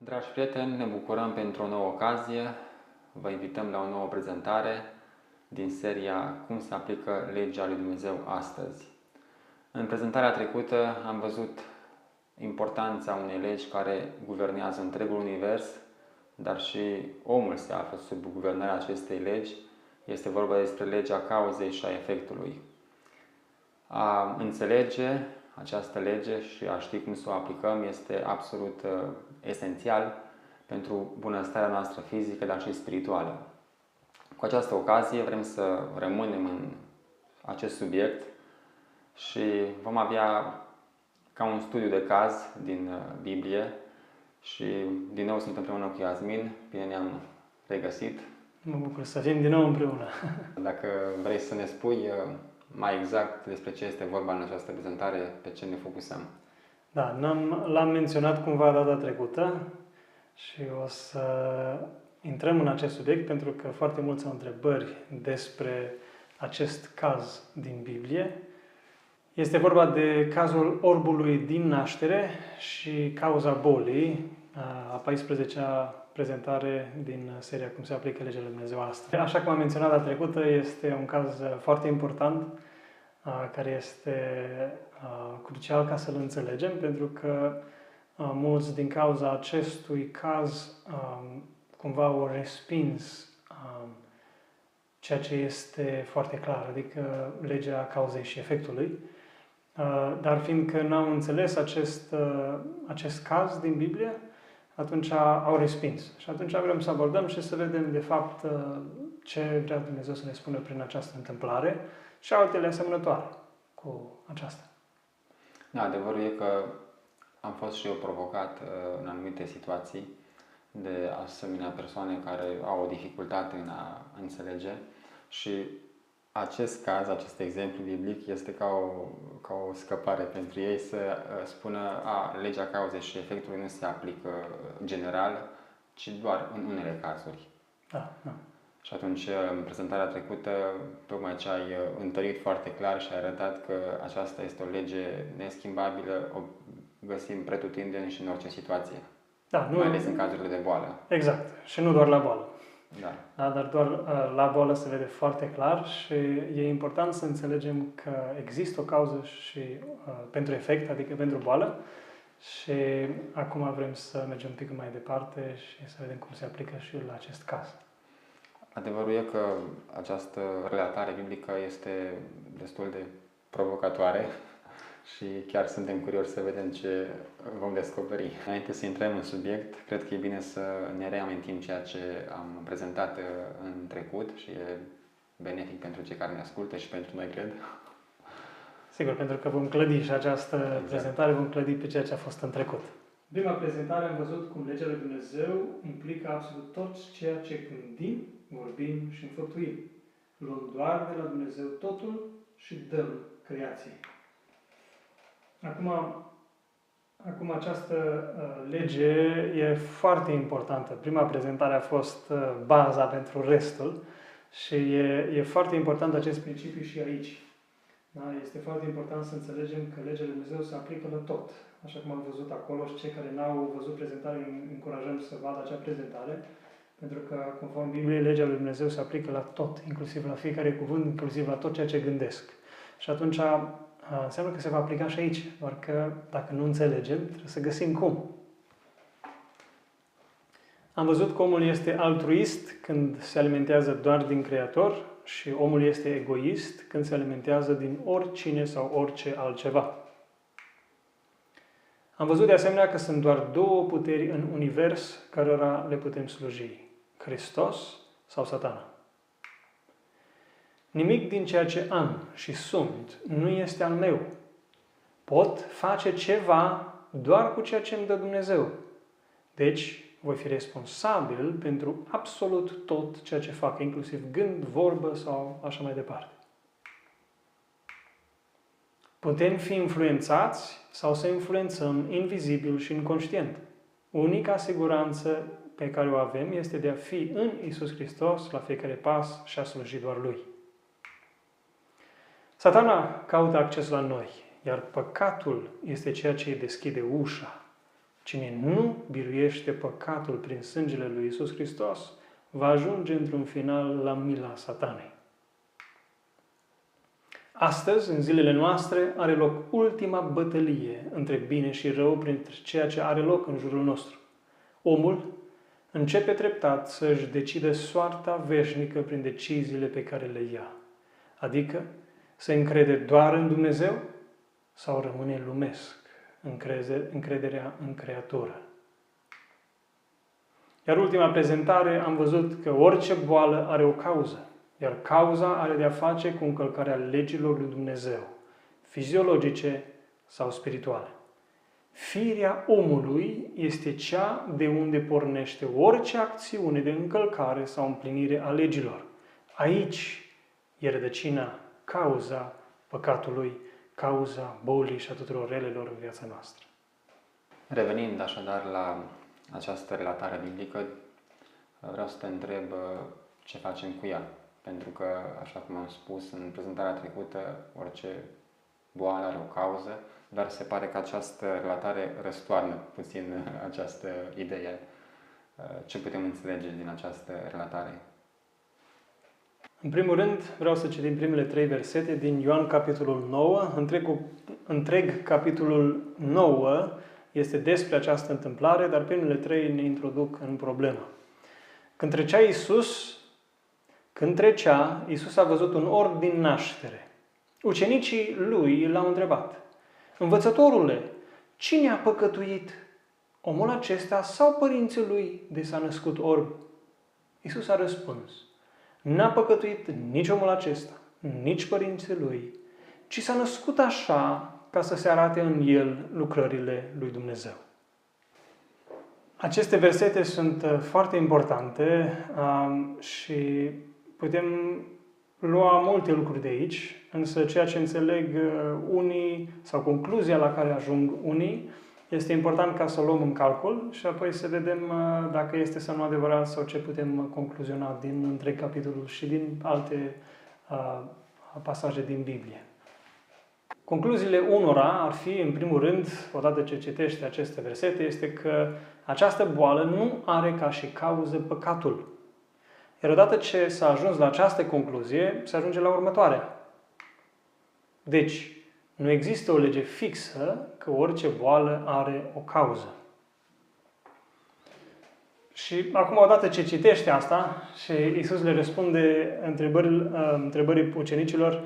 Dragi prieteni, ne bucurăm pentru o nouă ocazie. Vă invităm la o nouă prezentare din seria Cum se aplică legea lui Dumnezeu astăzi. În prezentarea trecută am văzut importanța unei legi care guvernează întregul univers, dar și omul se află sub guvernarea acestei legi. Este vorba despre legea cauzei și a efectului. A înțelege această lege și a ști cum să o aplicăm este absolut uh, esențial pentru bunăstarea noastră fizică, dar și spirituală. Cu această ocazie vrem să rămânem în acest subiect și vom avea ca un studiu de caz din uh, Biblie și din nou sunt împreună cu Iasmin, bine ne-am regăsit. Mă bucur să fim din nou împreună. Dacă vrei să ne spui uh, mai exact despre ce este vorba în această prezentare, pe ce ne focusăm. Da, l-am menționat cumva data trecută și o să intrăm în acest subiect pentru că foarte mulți au întrebări despre acest caz din Biblie. Este vorba de cazul orbului din naștere și cauza bolii, a 14-a prezentare din seria Cum se aplică legile Lui Dumnezeu astăzi. Așa cum am menționat la trecută, este un caz foarte important care este crucial ca să-l înțelegem, pentru că mulți din cauza acestui caz cumva au respins ceea ce este foarte clar, adică legea cauzei și efectului. Dar fiindcă n-au înțeles acest, acest caz din Biblie, atunci au respins. Și atunci vrem să abordăm și să vedem de fapt ce vrea Dumnezeu să ne spună prin această întâmplare și altele asemănătoare cu aceasta. Da, adevărul e că am fost și eu provocat în anumite situații de asemenea persoane care au o dificultate în a înțelege și acest caz, acest exemplu biblic este ca o, ca o scăpare pentru ei să uh, spună a, legea cauzei și efectului nu se aplică general, ci doar în unele cazuri. Da, da. Și atunci, uh, în prezentarea trecută, tocmai ce ai uh, întărit foarte clar și ai arătat că aceasta este o lege neschimbabilă, o găsim pretutindeni și în orice situație. Da, nu... Mai ales în cazurile de boală. Exact. Și nu doar la boală. Da. da. Dar doar uh, la boală se vede foarte clar și e important să înțelegem că există o cauză și uh, pentru efect, adică pentru boală. Și acum vrem să mergem un pic mai departe și să vedem cum se aplică și la acest caz. Adevărul e că această relatare biblică este destul de provocatoare și chiar suntem curioși să vedem ce vom descoperi. Înainte să intrăm în subiect, cred că e bine să ne reamintim ceea ce am prezentat uh, în trecut și e benefic pentru cei care ne ascultă și pentru noi, cred. Sigur, pentru că vom clădi și această exact. prezentare, vom clădi pe ceea ce a fost în trecut. Prima prezentare am văzut cum legea lui Dumnezeu implică absolut tot ceea ce gândim, vorbim și înfăptuim. Luăm doar de la Dumnezeu totul și dăm creației. Acum, acum această uh, lege e foarte importantă. Prima prezentare a fost uh, baza pentru restul și e, e foarte important acest principiu și aici. Da? Este foarte important să înțelegem că legea lui Dumnezeu se aplică la tot. Așa cum am văzut acolo și cei care n-au văzut prezentarea, încurajăm să vadă acea prezentare. Pentru că, conform Bibliei, legea lui Dumnezeu se aplică la tot, inclusiv la fiecare cuvânt, inclusiv la tot ceea ce gândesc. Și atunci înseamnă că se va aplica și aici, doar că dacă nu înțelegem, trebuie să găsim cum. Am văzut că omul este altruist când se alimentează doar din Creator și omul este egoist când se alimentează din oricine sau orice altceva. Am văzut de asemenea că sunt doar două puteri în univers cărora le putem sluji. Hristos sau satana. Nimic din ceea ce am și sunt nu este al meu. Pot face ceva doar cu ceea ce îmi dă Dumnezeu. Deci, voi fi responsabil pentru absolut tot ceea ce fac, inclusiv gând, vorbă sau așa mai departe. Putem fi influențați sau să influențăm invizibil și inconștient. Unica siguranță pe care o avem este de a fi în Isus Hristos la fiecare pas și a sluji doar Lui. Satana caută acces la noi, iar păcatul este ceea ce îi deschide ușa. Cine nu biruiește păcatul prin sângele lui Isus Hristos, va ajunge într-un final la mila satanei. Astăzi, în zilele noastre, are loc ultima bătălie între bine și rău printre ceea ce are loc în jurul nostru. Omul începe treptat să-și decide soarta veșnică prin deciziile pe care le ia. Adică să încrede doar în Dumnezeu sau rămâne lumesc, încrederea în Creatoră. Iar ultima prezentare am văzut că orice boală are o cauză, iar cauza are de a face cu încălcarea legilor lui Dumnezeu, fiziologice sau spirituale. Firea omului este cea de unde pornește orice acțiune de încălcare sau împlinire a legilor. Aici e rădăcina, cauza păcatului, cauza bolii și a tuturor relelor în viața noastră. Revenind așadar la această relatare biblică, vreau să te întreb uh, ce facem cu ea. Pentru că, așa cum am spus în prezentarea trecută, orice boală are o cauză, dar se pare că această relatare răstoarnă puțin această idee. Uh, ce putem înțelege din această relatare? În primul rând, vreau să citim primele trei versete din Ioan, capitolul 9. Întreg, întreg capitolul 9 este despre această întâmplare, dar primele trei ne introduc în problemă. Când trecea Iisus, când trecea, Iisus a văzut un orb din naștere. Ucenicii lui l-au întrebat, Învățătorule, cine a păcătuit? Omul acesta sau părinții lui de s-a născut orb? Iisus a răspuns, N-a păcătuit nici omul acesta, nici părinții lui, ci s-a născut așa ca să se arate în el lucrările lui Dumnezeu. Aceste versete sunt uh, foarte importante um, și putem lua multe lucruri de aici, însă ceea ce înțeleg uh, unii sau concluzia la care ajung unii este important ca să o luăm în calcul și apoi să vedem uh, dacă este sau nu adevărat sau ce putem concluziona din întreg capitolul și din alte pasaje din Biblie. Concluziile unora ar fi, în primul rând, odată ce citește aceste versete, este că această boală nu are ca și cauză păcatul. Iar odată ce s-a ajuns la această concluzie, se ajunge la următoarea. Deci, nu există o lege fixă că orice boală are o cauză. Și acum, odată ce citește asta și Isus le răspunde întrebării, întrebării ucenicilor,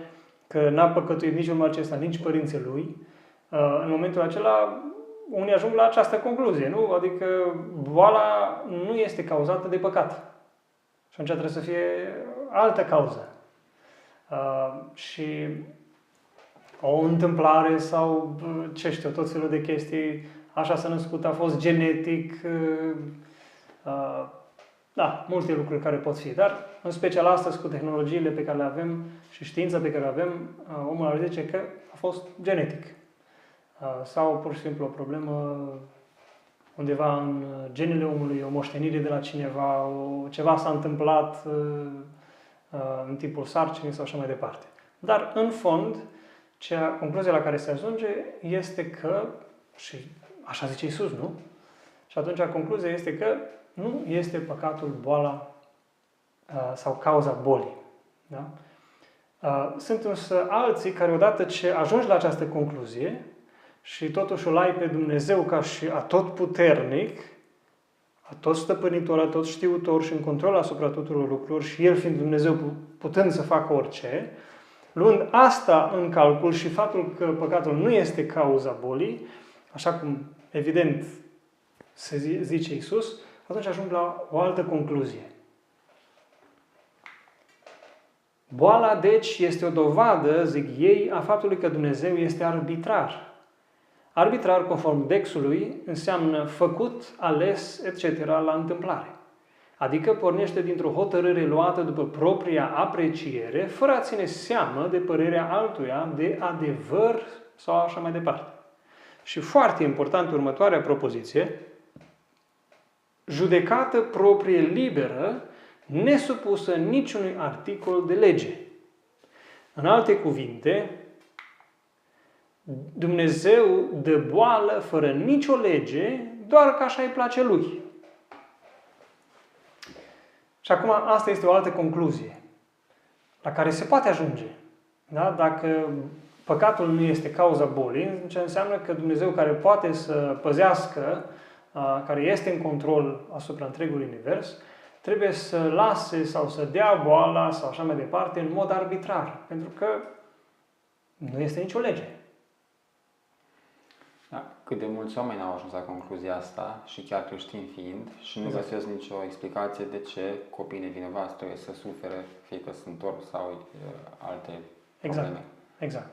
că n-a păcătuit nici omul acesta, nici părinții lui, uh, în momentul acela unii ajung la această concluzie, nu? Adică boala nu este cauzată de păcat. Și atunci trebuie să fie altă cauză. Uh, și o întâmplare sau uh, ce știu, tot felul de chestii, așa s-a născut, a fost genetic, da, multe lucruri care pot fi, dar în special astăzi cu tehnologiile pe care le avem și știința pe care le avem, uh, omul ar zice că a fost genetic. Uh, sau pur și simplu o problemă undeva în genele omului, o moștenire de la cineva, o, ceva s-a întâmplat uh, în timpul sarcinii sau așa mai departe. Dar, în fond, cea, concluzia la care se ajunge este că, și așa zice Isus, nu? Și atunci concluzia este că nu este păcatul boala uh, sau cauza bolii. Da? Uh, sunt însă alții care odată ce ajungi la această concluzie și totuși îl ai pe Dumnezeu ca și atot puternic, atot stăpânitor, atot știutor și în control asupra tuturor lucrurilor și El fiind Dumnezeu putând să facă orice, luând asta în calcul și faptul că păcatul nu este cauza bolii, așa cum evident se zice Isus, atunci ajung la o altă concluzie. Boala, deci, este o dovadă, zic ei, a faptului că Dumnezeu este arbitrar. Arbitrar, conform Dexului, înseamnă făcut, ales, etc. la întâmplare. Adică pornește dintr-o hotărâre luată după propria apreciere, fără a ține seamă de părerea altuia, de adevăr sau așa mai departe. Și foarte important următoarea propoziție, judecată proprie liberă, nesupusă niciunui articol de lege. În alte cuvinte, Dumnezeu dă boală fără nicio lege, doar că așa îi place lui. Și acum asta este o altă concluzie la care se poate ajunge. Da? Dacă păcatul nu este cauza bolii, ce înseamnă că Dumnezeu care poate să păzească, care este în control asupra întregului univers, trebuie să lase sau să dea boala sau așa mai departe în mod arbitrar. Pentru că nu este nicio lege. Da, cât de mulți oameni au ajuns la concluzia asta și chiar creștini fiind și nu exact. găsesc nicio explicație de ce copiii nevinovați trebuie să sufere, fie că sunt orbi sau uh, alte exact. probleme. Exact.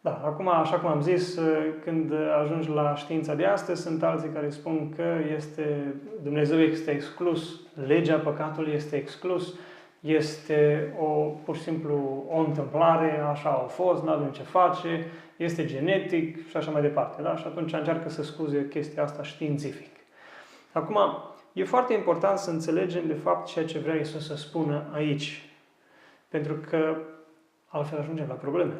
Da, acum, așa cum am zis, uh, când ajungi la știința de astăzi, sunt alții care spun că este, Dumnezeu este exclus, legea păcatului este exclus, este o, pur și simplu o întâmplare, așa a fost, nu avem ce face, este genetic și așa mai departe. Da? Și atunci încearcă să scuze chestia asta științific. Acum, e foarte important să înțelegem de fapt ceea ce vrea Isus să spună aici. Pentru că altfel ajungem la probleme.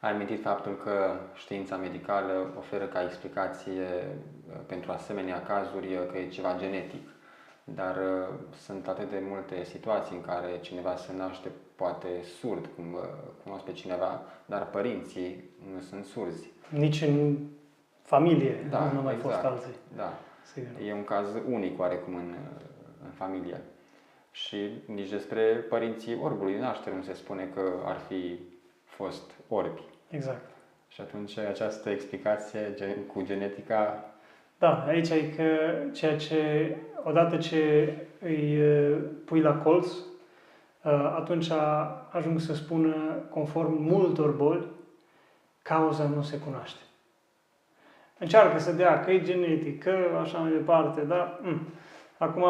Ai amintit faptul că știința medicală oferă ca explicație uh, pentru asemenea cazuri uh, că e ceva genetic. Dar uh, sunt atât de multe situații în care cineva se naște poate surd, cum cunosc pe cineva, dar părinții nu sunt surzi. Nici în familie da, nu au mai exact, fost alții. Da. Sigur. E un caz unic oarecum în, în familie. Și nici despre părinții orbului din naștere nu se spune că ar fi fost orbi. Exact. Și atunci această explicație cu genetica... Da, aici e că ceea ce, odată ce îi pui la colț, atunci ajung să spună, conform multor boli, cauza nu se cunoaște. Încearcă să dea că e genetic, că așa mai departe, dar... Mm. Acum,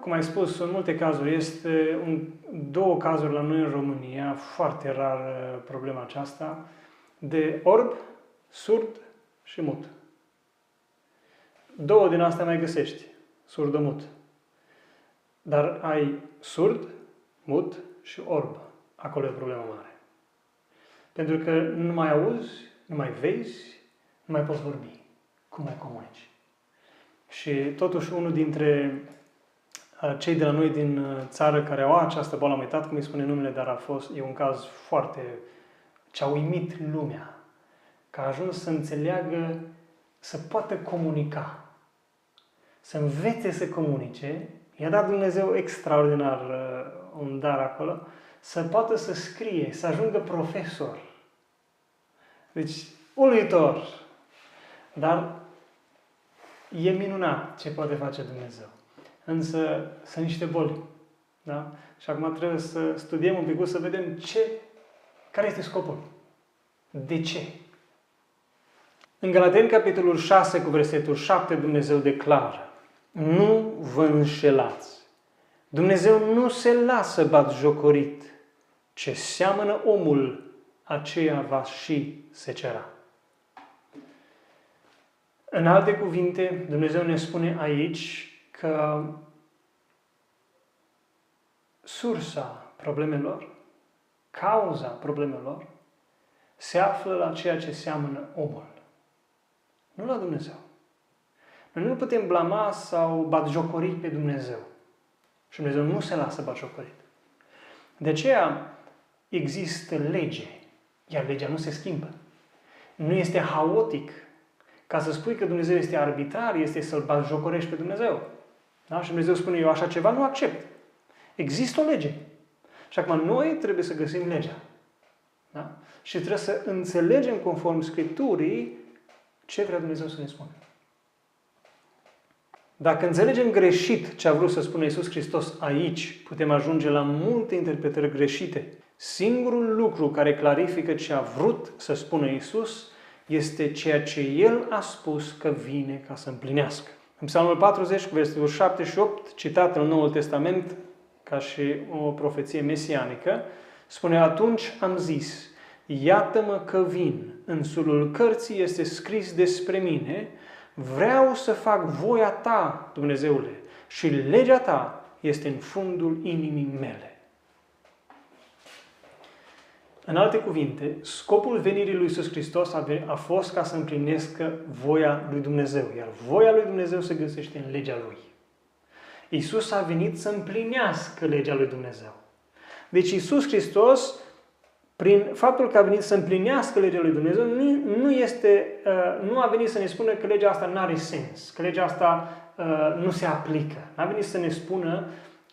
cum ai spus, sunt multe cazuri. Este un, două cazuri la noi în România, foarte rar problema aceasta de orb, surd și mut. Două din astea mai găsești, surd-mut. Dar ai surd, mut și orb. Acolo e o problemă mare. Pentru că nu mai auzi, nu mai vezi, nu mai poți vorbi. Cum mai comunici? Și totuși unul dintre uh, cei de la noi din uh, țară care au această boală, am uitat cum îi spune numele, dar a fost, e un caz foarte ce a uimit lumea, că a ajuns să înțeleagă, să poată comunica, să învețe să comunice, i-a dat Dumnezeu extraordinar uh, un dar acolo, să poată să scrie, să ajungă profesor. Deci, uluitor. Dar e minunat ce poate face Dumnezeu. Însă sunt niște boli. Da? Și acum trebuie să studiem un pic, să vedem ce care este scopul? De ce? În Galateni, capitolul 6, cu versetul 7, Dumnezeu declară Nu vă înșelați. Dumnezeu nu se lasă bat jocorit. Ce seamănă omul, aceea va și secera. În alte cuvinte, Dumnezeu ne spune aici că sursa problemelor cauza problemelor se află la ceea ce seamănă omul, nu la Dumnezeu. Noi nu putem blama sau batjocori pe Dumnezeu. Și Dumnezeu nu se lasă batjocorit. De aceea există lege, iar legea nu se schimbă. Nu este haotic. Ca să spui că Dumnezeu este arbitrar, este să-L batjocorești pe Dumnezeu. Da? Și Dumnezeu spune, eu așa ceva nu accept. Există o lege. Și acum noi trebuie să găsim legea. Da? Și trebuie să înțelegem conform Scripturii ce vrea Dumnezeu să ne spună. Dacă înțelegem greșit ce a vrut să spună Isus Hristos aici, putem ajunge la multe interpretări greșite. Singurul lucru care clarifică ce a vrut să spună Isus este ceea ce El a spus că vine ca să împlinească. În Psalmul 40, versetul 7 și 8, citat în Noul Testament, ca și o profeție mesianică, spune, atunci am zis, iată-mă că vin, în sulul cărții este scris despre mine, vreau să fac voia ta, Dumnezeule, și legea ta este în fundul inimii mele. În alte cuvinte, scopul venirii lui Iisus Hristos a, a fost ca să împlinească voia lui Dumnezeu, iar voia lui Dumnezeu se găsește în legea lui. Iisus a venit să împlinească legea lui Dumnezeu. Deci Iisus Hristos, prin faptul că a venit să împlinească legea lui Dumnezeu, nu, nu, este, uh, nu a venit să ne spună că legea asta nu are sens, că legea asta uh, nu se aplică. A venit să ne spună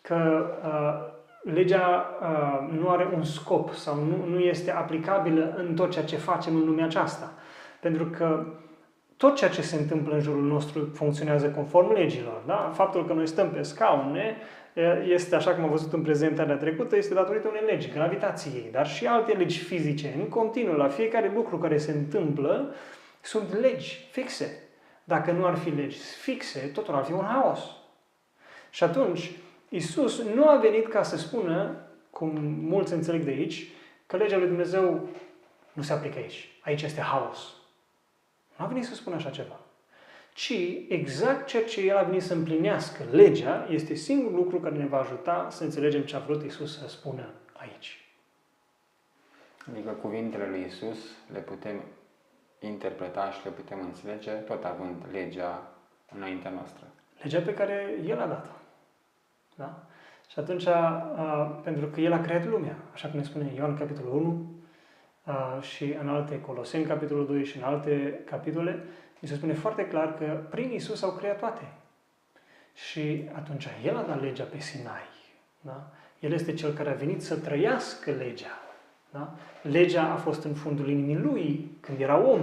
că uh, legea uh, nu are un scop sau nu, nu este aplicabilă în tot ceea ce facem în lumea aceasta. Pentru că tot ceea ce se întâmplă în jurul nostru funcționează conform legilor. Da? Faptul că noi stăm pe scaune este, așa cum am văzut în prezentarea trecută, este datorită unei legi, gravitației, dar și alte legi fizice. În continuu, la fiecare lucru care se întâmplă, sunt legi fixe. Dacă nu ar fi legi fixe, totul ar fi un haos. Și atunci, Isus nu a venit ca să spună, cum mulți înțeleg de aici, că legea lui Dumnezeu nu se aplică aici. Aici este haos. Nu a venit să spună așa ceva. Ci exact ceea ce El a venit să împlinească, legea, este singurul lucru care ne va ajuta să înțelegem ce a vrut Isus să spună aici. Adică cuvintele lui Isus le putem interpreta și le putem înțelege tot având legea înaintea noastră. Legea pe care El a dat-o. Da? Și atunci, pentru că El a creat lumea, așa cum ne spune Ioan capitolul 1 și în alte Coloseni capitolul 2 și în alte capitole, mi se spune foarte clar că prin Isus au creat toate. Și atunci El a dat legea pe Sinai. Da? El este Cel care a venit să trăiască legea. Da? Legea a fost în fundul inimii Lui când era om.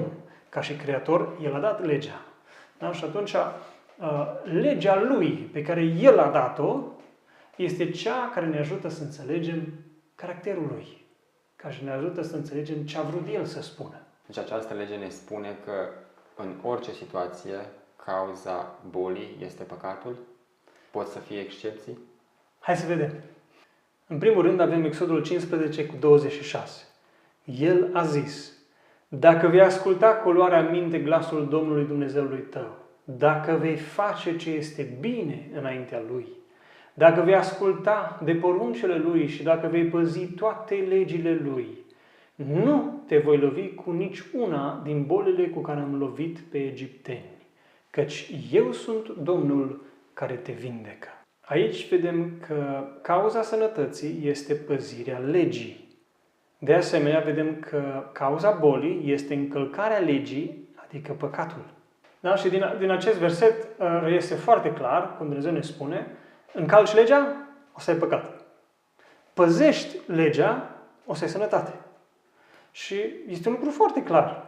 Ca și creator, El a dat legea. Da? Și atunci, legea Lui pe care El a dat-o este cea care ne ajută să înțelegem caracterul lui, care ne ajută să înțelegem ce a vrut el să spună. Deci această lege ne spune că în orice situație cauza bolii este păcatul? Pot să fie excepții? Hai să vedem. În primul rând avem Exodul 15 cu 26. El a zis, dacă vei asculta cu luarea minte glasul Domnului Dumnezeului tău, dacă vei face ce este bine înaintea Lui, dacă vei asculta de poruncele Lui și dacă vei păzi toate legile Lui, nu te voi lovi cu nici una din bolile cu care am lovit pe egipteni, căci eu sunt Domnul care te vindecă. Aici vedem că cauza sănătății este păzirea legii. De asemenea, vedem că cauza bolii este încălcarea legii, adică păcatul. Da? Și din, din acest verset uh, este foarte clar, cum Dumnezeu ne spune, încalci legea, o să ai păcat. Păzești legea, o să ai sănătate. Și este un lucru foarte clar.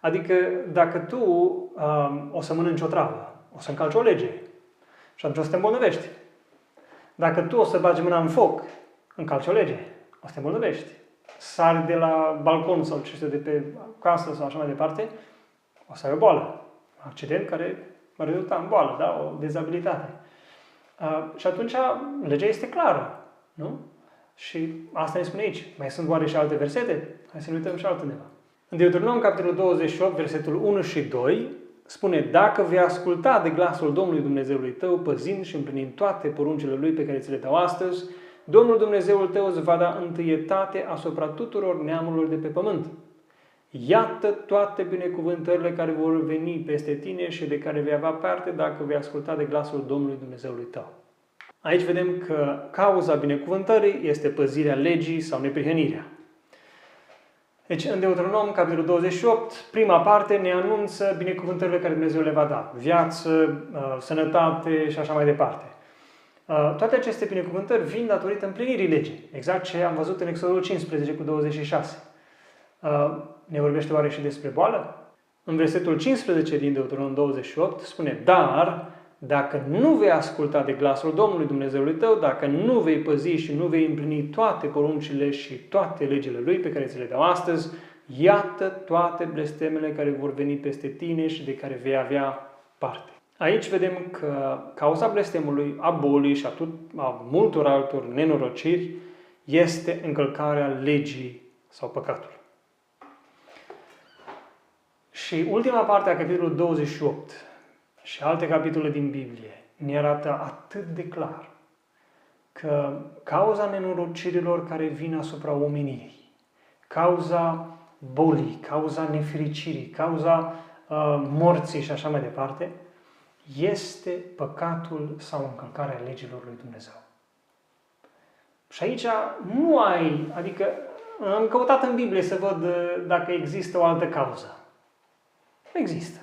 Adică dacă tu um, o să mănânci o travă, o să încalci o lege și atunci o să te îmbolnăvești. Dacă tu o să bagi mâna în foc, încalci o lege, o să te îmbolnăvești. Sari de la balcon sau ce știu, de pe casă sau așa mai departe, o să ai o boală. Un accident care va rezulta în boală, da? o dezabilitate. Uh, și atunci legea este clară, nu? Și asta ne spune aici. Mai sunt oare și alte versete? Hai să ne uităm și altundeva. În Deuteronom, capitolul 28, versetul 1 și 2, spune Dacă vei asculta de glasul Domnului Dumnezeului tău, păzind și împlinind toate poruncile Lui pe care ți le dau astăzi, Domnul Dumnezeul tău îți va da întâietate asupra tuturor neamurilor de pe pământ. Iată toate binecuvântările care vor veni peste tine și de care vei avea parte dacă vei asculta de glasul Domnului Dumnezeului tău. Aici vedem că cauza binecuvântării este păzirea legii sau neprihănirea. Deci, în Deuteronom, capitolul 28, prima parte ne anunță binecuvântările care Dumnezeu le va da. Viață, uh, sănătate și așa mai departe. Uh, toate aceste binecuvântări vin datorită împlinirii legii. Exact ce am văzut în Exodul 15 cu 26. Uh, ne vorbește oare și despre boală? În versetul 15 din Deuteronom 28 spune, Dar dacă nu vei asculta de glasul Domnului Dumnezeului tău, dacă nu vei păzi și nu vei împlini toate poruncile și toate legile Lui pe care ți le dau astăzi, iată toate blestemele care vor veni peste tine și de care vei avea parte. Aici vedem că cauza blestemului, a bolii și a, tot, a multor altor nenorociri este încălcarea legii sau păcatul. Și ultima parte a capitolului 28 și alte capitole din Biblie ne arată atât de clar că cauza nenorocirilor care vin asupra omenirii, cauza bolii, cauza nefericirii, cauza uh, morții și așa mai departe, este păcatul sau încălcarea legilor lui Dumnezeu. Și aici nu ai, adică am căutat în Biblie să văd uh, dacă există o altă cauză. Nu există.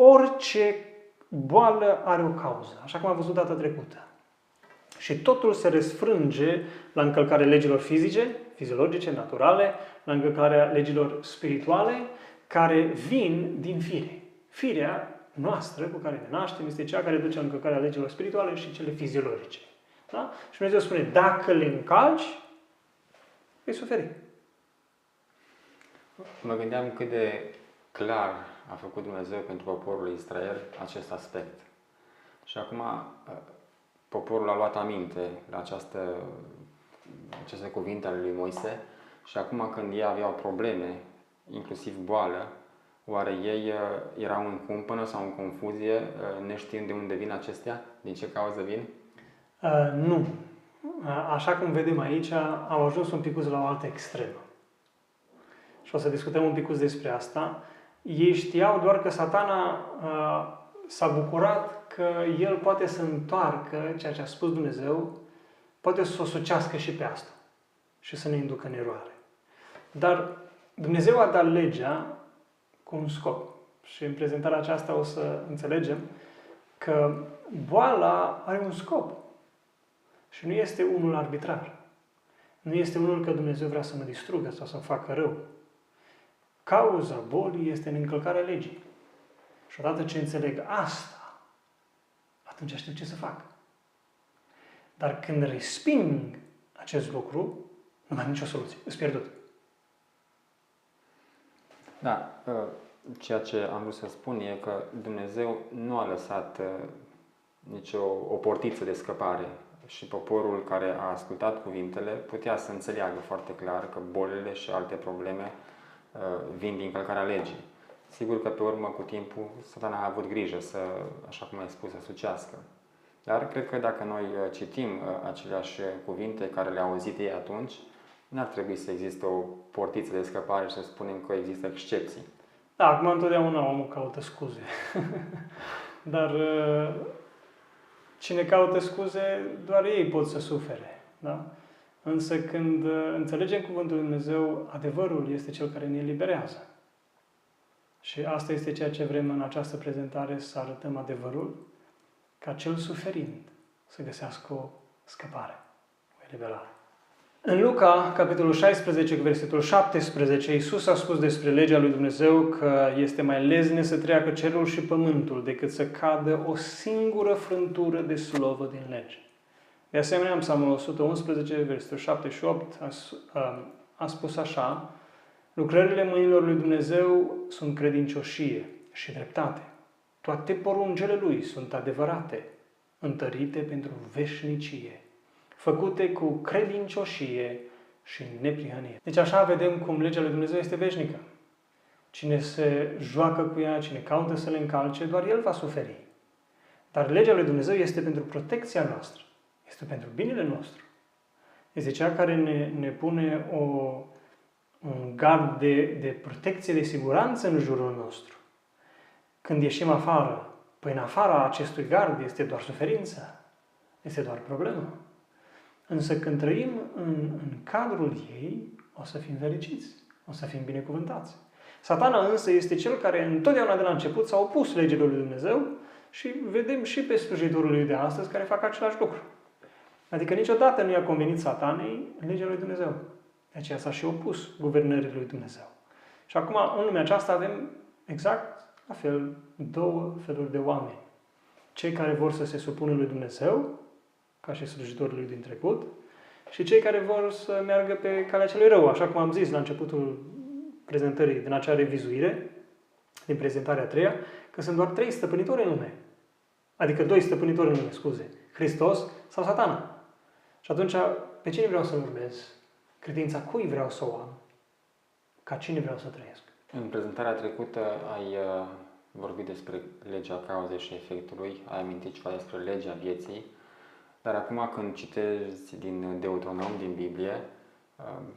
Orice boală are o cauză, așa cum am văzut data trecută. Și totul se răsfrânge la încălcarea legilor fizice, fiziologice, naturale, la încălcarea legilor spirituale, care vin din fire. Firea noastră cu care ne naștem este cea care duce la încălcarea legilor spirituale și cele fiziologice. Da? Și Dumnezeu spune, dacă le încalci, vei suferi. Mă gândeam cât de clar a făcut Dumnezeu pentru poporul Israel acest aspect. Și acum poporul a luat aminte la această, aceste cuvinte ale lui Moise și acum când ei aveau probleme, inclusiv boală, oare ei uh, erau în cumpănă sau în confuzie, uh, neștiind de unde vin acestea? Din ce cauză vin? Uh, nu. Așa cum vedem aici, au ajuns un pic la o altă extremă. Și o să discutăm un pic despre asta. Ei știau doar că satana uh, s-a bucurat că el poate să întoarcă ceea ce a spus Dumnezeu, poate să o sucească și pe asta și să ne inducă în eroare. Dar Dumnezeu a dat legea cu un scop. Și în prezentarea aceasta o să înțelegem că boala are un scop. Și nu este unul arbitrar. Nu este unul că Dumnezeu vrea să mă distrugă sau să-mi facă rău. Cauza bolii este în încălcarea legii. Și odată ce înțeleg asta, atunci știu ce să fac. Dar când resping acest lucru, nu mai am nicio soluție. Îți pierdut. Da, ă, ceea ce am vrut să spun e că Dumnezeu nu a lăsat ă, nicio o portiță de scăpare și poporul care a ascultat cuvintele putea să înțeleagă foarte clar că bolile și alte probleme ă, vin din călcarea legii. Sigur că pe urmă, cu timpul, satana a avut grijă să, așa cum ai spus, să sucească. Dar cred că dacă noi citim aceleași cuvinte care le-au auzit ei atunci, N-ar trebui să existe o portiță de scăpare și să spunem că există excepții. Da, acum întotdeauna omul caută scuze. Dar uh, cine caută scuze, doar ei pot să sufere. Da? Însă când uh, înțelegem Cuvântul Lui Dumnezeu, adevărul este cel care ne eliberează. Și asta este ceea ce vrem în această prezentare, să arătăm adevărul, ca cel suferind să găsească o scăpare, o eliberare. În Luca, capitolul 16, versetul 17, Iisus a spus despre legea lui Dumnezeu că este mai lezne să treacă cerul și pământul decât să cadă o singură frântură de slovă din lege. De asemenea, în Psalmul 111, versetul 7 și 8, a, a spus așa, Lucrările mâinilor lui Dumnezeu sunt credincioșie și dreptate. Toate poruncele lui sunt adevărate, întărite pentru veșnicie făcute cu credincioșie și neprihănire. Deci așa vedem cum legea lui Dumnezeu este veșnică. Cine se joacă cu ea, cine caută să le încalce, doar el va suferi. Dar legea lui Dumnezeu este pentru protecția noastră. Este pentru binele nostru. Este cea care ne, ne pune o, un gard de, de protecție, de siguranță în jurul nostru. Când ieșim afară, păi în afara acestui gard este doar suferință. Este doar problemă. Însă când trăim în, în cadrul ei, o să fim fericiți, o să fim binecuvântați. Satana însă este cel care întotdeauna de la început s-a opus legilor lui Dumnezeu și vedem și pe slujitorul lui de astăzi care fac același lucru. Adică niciodată nu i-a convenit satanei legea lui Dumnezeu. De aceea s-a și opus guvernării lui Dumnezeu. Și acum, în lumea aceasta, avem exact la fel două feluri de oameni. Cei care vor să se supună lui Dumnezeu ca și slujitorii lui din trecut, și cei care vor să meargă pe calea celui rău, așa cum am zis la începutul prezentării din acea revizuire, din prezentarea a treia, că sunt doar trei stăpânitori în lume. Adică doi stăpânitori în lume, scuze. Hristos sau satana. Și atunci, pe cine vreau să-L urmez? Credința cui vreau să o am? Ca cine vreau să trăiesc? În prezentarea trecută ai uh, vorbit despre legea cauzei și efectului, ai amintit ceva despre legea vieții, dar acum când citezi din Deuteronom, din Biblie, um,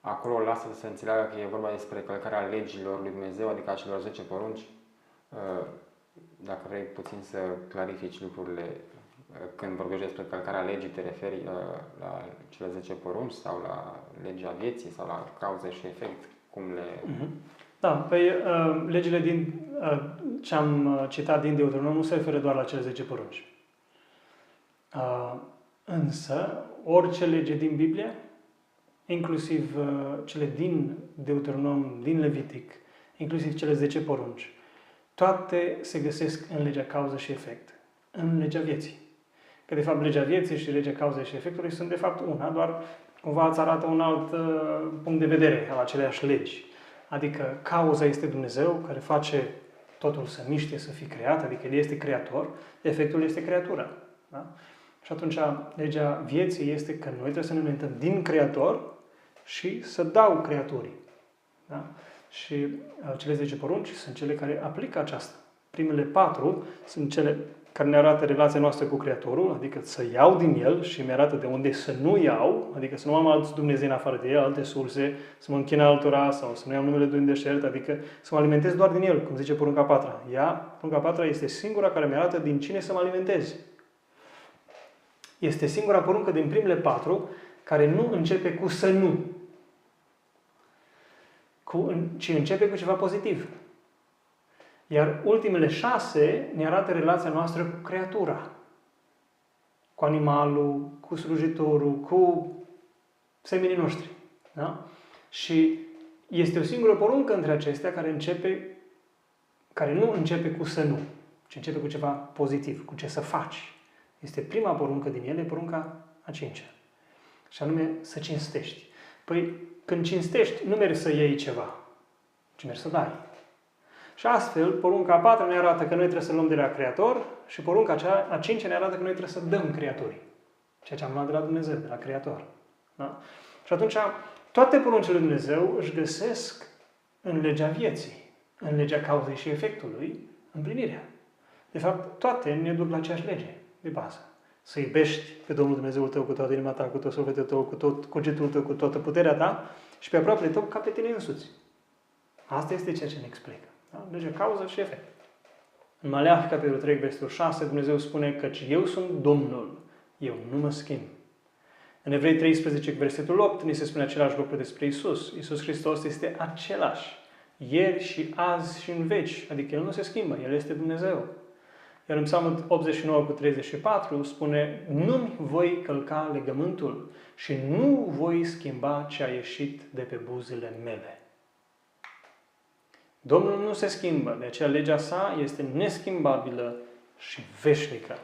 acolo lasă să se înțeleagă că e vorba despre călcarea legilor lui Dumnezeu, adică a celor 10 porunci. Uh, dacă vrei puțin să clarifici lucrurile, uh, când vorbești despre călcarea legii, te referi uh, la cele 10 porunci sau la legea vieții sau la cauză și efect, cum le... Uh-huh. Da, păi legile din ce am citat din Deuteronom nu se referă doar la cele 10 porunci. Însă, orice lege din Biblie inclusiv uh, cele din Deuteronom, din Levitic, inclusiv cele 10 porunci, toate se găsesc în legea cauză și efect, în legea vieții. Că de fapt legea vieții și legea cauzei și efectului sunt de fapt una, doar cumva îți arată un alt uh, punct de vedere al aceleași legi. Adică cauza este Dumnezeu care face totul să miște, să fie creat, adică El este creator, efectul este creatura. Da? Și atunci legea vieții este că noi trebuie să ne alimentăm din creator și să dau creaturii. Da? Și uh, cele 10 porunci sunt cele care aplică aceasta. Primele patru sunt cele care ne arată relația noastră cu Creatorul, adică să iau din El și mi arată de unde să nu iau, adică să nu am alți Dumnezei în afară de El, alte surse, să mă închin altora sau să nu iau numele Lui în deșert, adică să mă alimentez doar din El, cum zice porunca patra. Ea, porunca patra, este singura care mi arată din cine să mă alimentez. Este singura poruncă din primele patru care nu începe cu să nu cu, ci începe cu ceva pozitiv. Iar ultimele șase ne arată relația noastră cu creatura, cu animalul, cu slujitorul, cu seminii noștri. Da? Și este o singură poruncă între acestea care începe, care nu începe cu să nu, ci începe cu ceva pozitiv, cu ce să faci. Este prima poruncă din ele, porunca a cincea. Și anume să cinstești. Păi când cinstești, nu mergi să iei ceva, ci mergi să dai. Și astfel, porunca a patra ne arată că noi trebuie să luăm de la Creator și porunca cea, a cincea ne arată că noi trebuie să dăm Creatorii. Ceea ce am luat de la Dumnezeu, de la Creator. Da? Și atunci, toate poruncile lui Dumnezeu își găsesc în legea vieții, în legea cauzei și efectului, împlinirea. De fapt, toate ne duc la aceeași lege de bază. Să iubești pe Domnul Dumnezeul tău cu toată inima ta, cu tot sufletul tău, cu tot cugetul tău, cu toată puterea ta și pe aproape tău ca pe tine însuți. Asta este ceea ce ne explică. Da? Legea cauză și efect. În Maleah, capitolul 3, versetul 6, Dumnezeu spune că eu sunt Domnul, eu nu mă schimb. În Evrei 13, versetul 8, ni se spune același lucru despre Isus. Isus Hristos este același, ieri și azi și în veci, adică El nu se schimbă, El este Dumnezeu. Iar în Psalmul 89 cu 34 spune, nu-mi voi călca legământul și nu voi schimba ce a ieșit de pe buzele mele. Domnul nu se schimbă, de aceea legea sa este neschimbabilă și veșnică.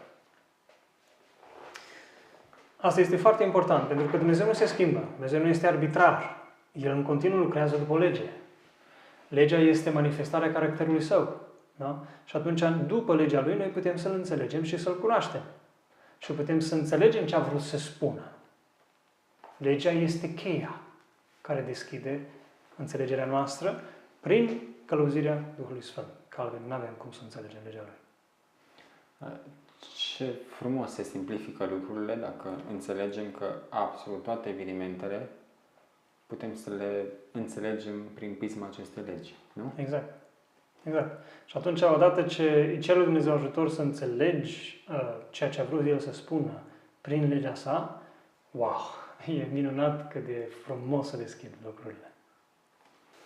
Asta este foarte important, pentru că Dumnezeu nu se schimbă. Dumnezeu nu este arbitrar. El în continuu lucrează după lege. Legea este manifestarea caracterului său. Da? Și atunci, după legea lui, noi putem să-L înțelegem și să-L cunoaștem. Și putem să înțelegem ce a vrut să spună. Legea este cheia care deschide înțelegerea noastră prin călăuzirea Duhului Sfânt. Că altfel nu avem cum să înțelegem legea Lui. Ce frumos se simplifică lucrurile dacă înțelegem că absolut toate evenimentele putem să le înțelegem prin prisma acestei legi, nu? Exact. Exact. Și atunci, odată ce îi cer lui Dumnezeu ajutor să înțelegi uh, ceea ce a vrut El să spună prin legea sa, wow, e minunat cât de frumos să deschid lucrurile.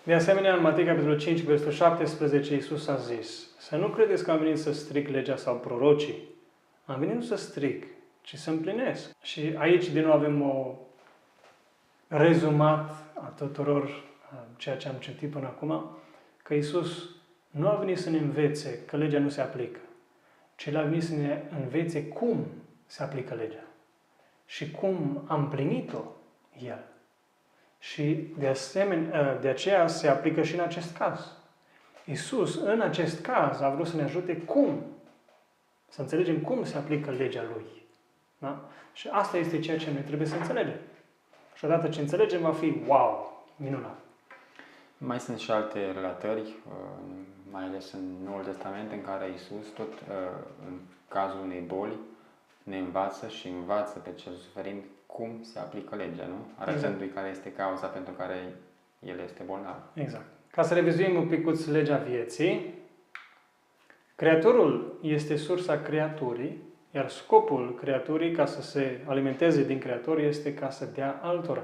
De asemenea, în Matei, capitolul 5, versetul 17, Iisus a zis, să nu credeți că am venit să stric legea sau prorocii. Am venit nu să stric, ci să împlinesc. Și aici, din nou, avem o rezumat a tuturor uh, ceea ce am citit până acum, că Iisus nu a venit să ne învețe că legea nu se aplică, ci El a venit să ne învețe cum se aplică legea și cum am plinit-o El. Și de asemenea, de aceea se aplică și în acest caz. Isus, în acest caz, a vrut să ne ajute cum. Să înțelegem cum se aplică legea Lui. Da? Și asta este ceea ce noi trebuie să înțelegem. Și odată ce înțelegem, va fi wow, minunat. Mai sunt și alte relatări, uh, mai ales în Noul Testament, în care Isus, tot uh, în cazul unei boli, ne învață și învață pe cel suferind cum se aplică legea, nu? Arătându-i exact. care este cauza pentru care el este bolnav. Exact. Ca să revizuim un pic legea vieții, Creatorul este sursa creaturii, iar scopul creaturii ca să se alimenteze din creator este ca să dea altora.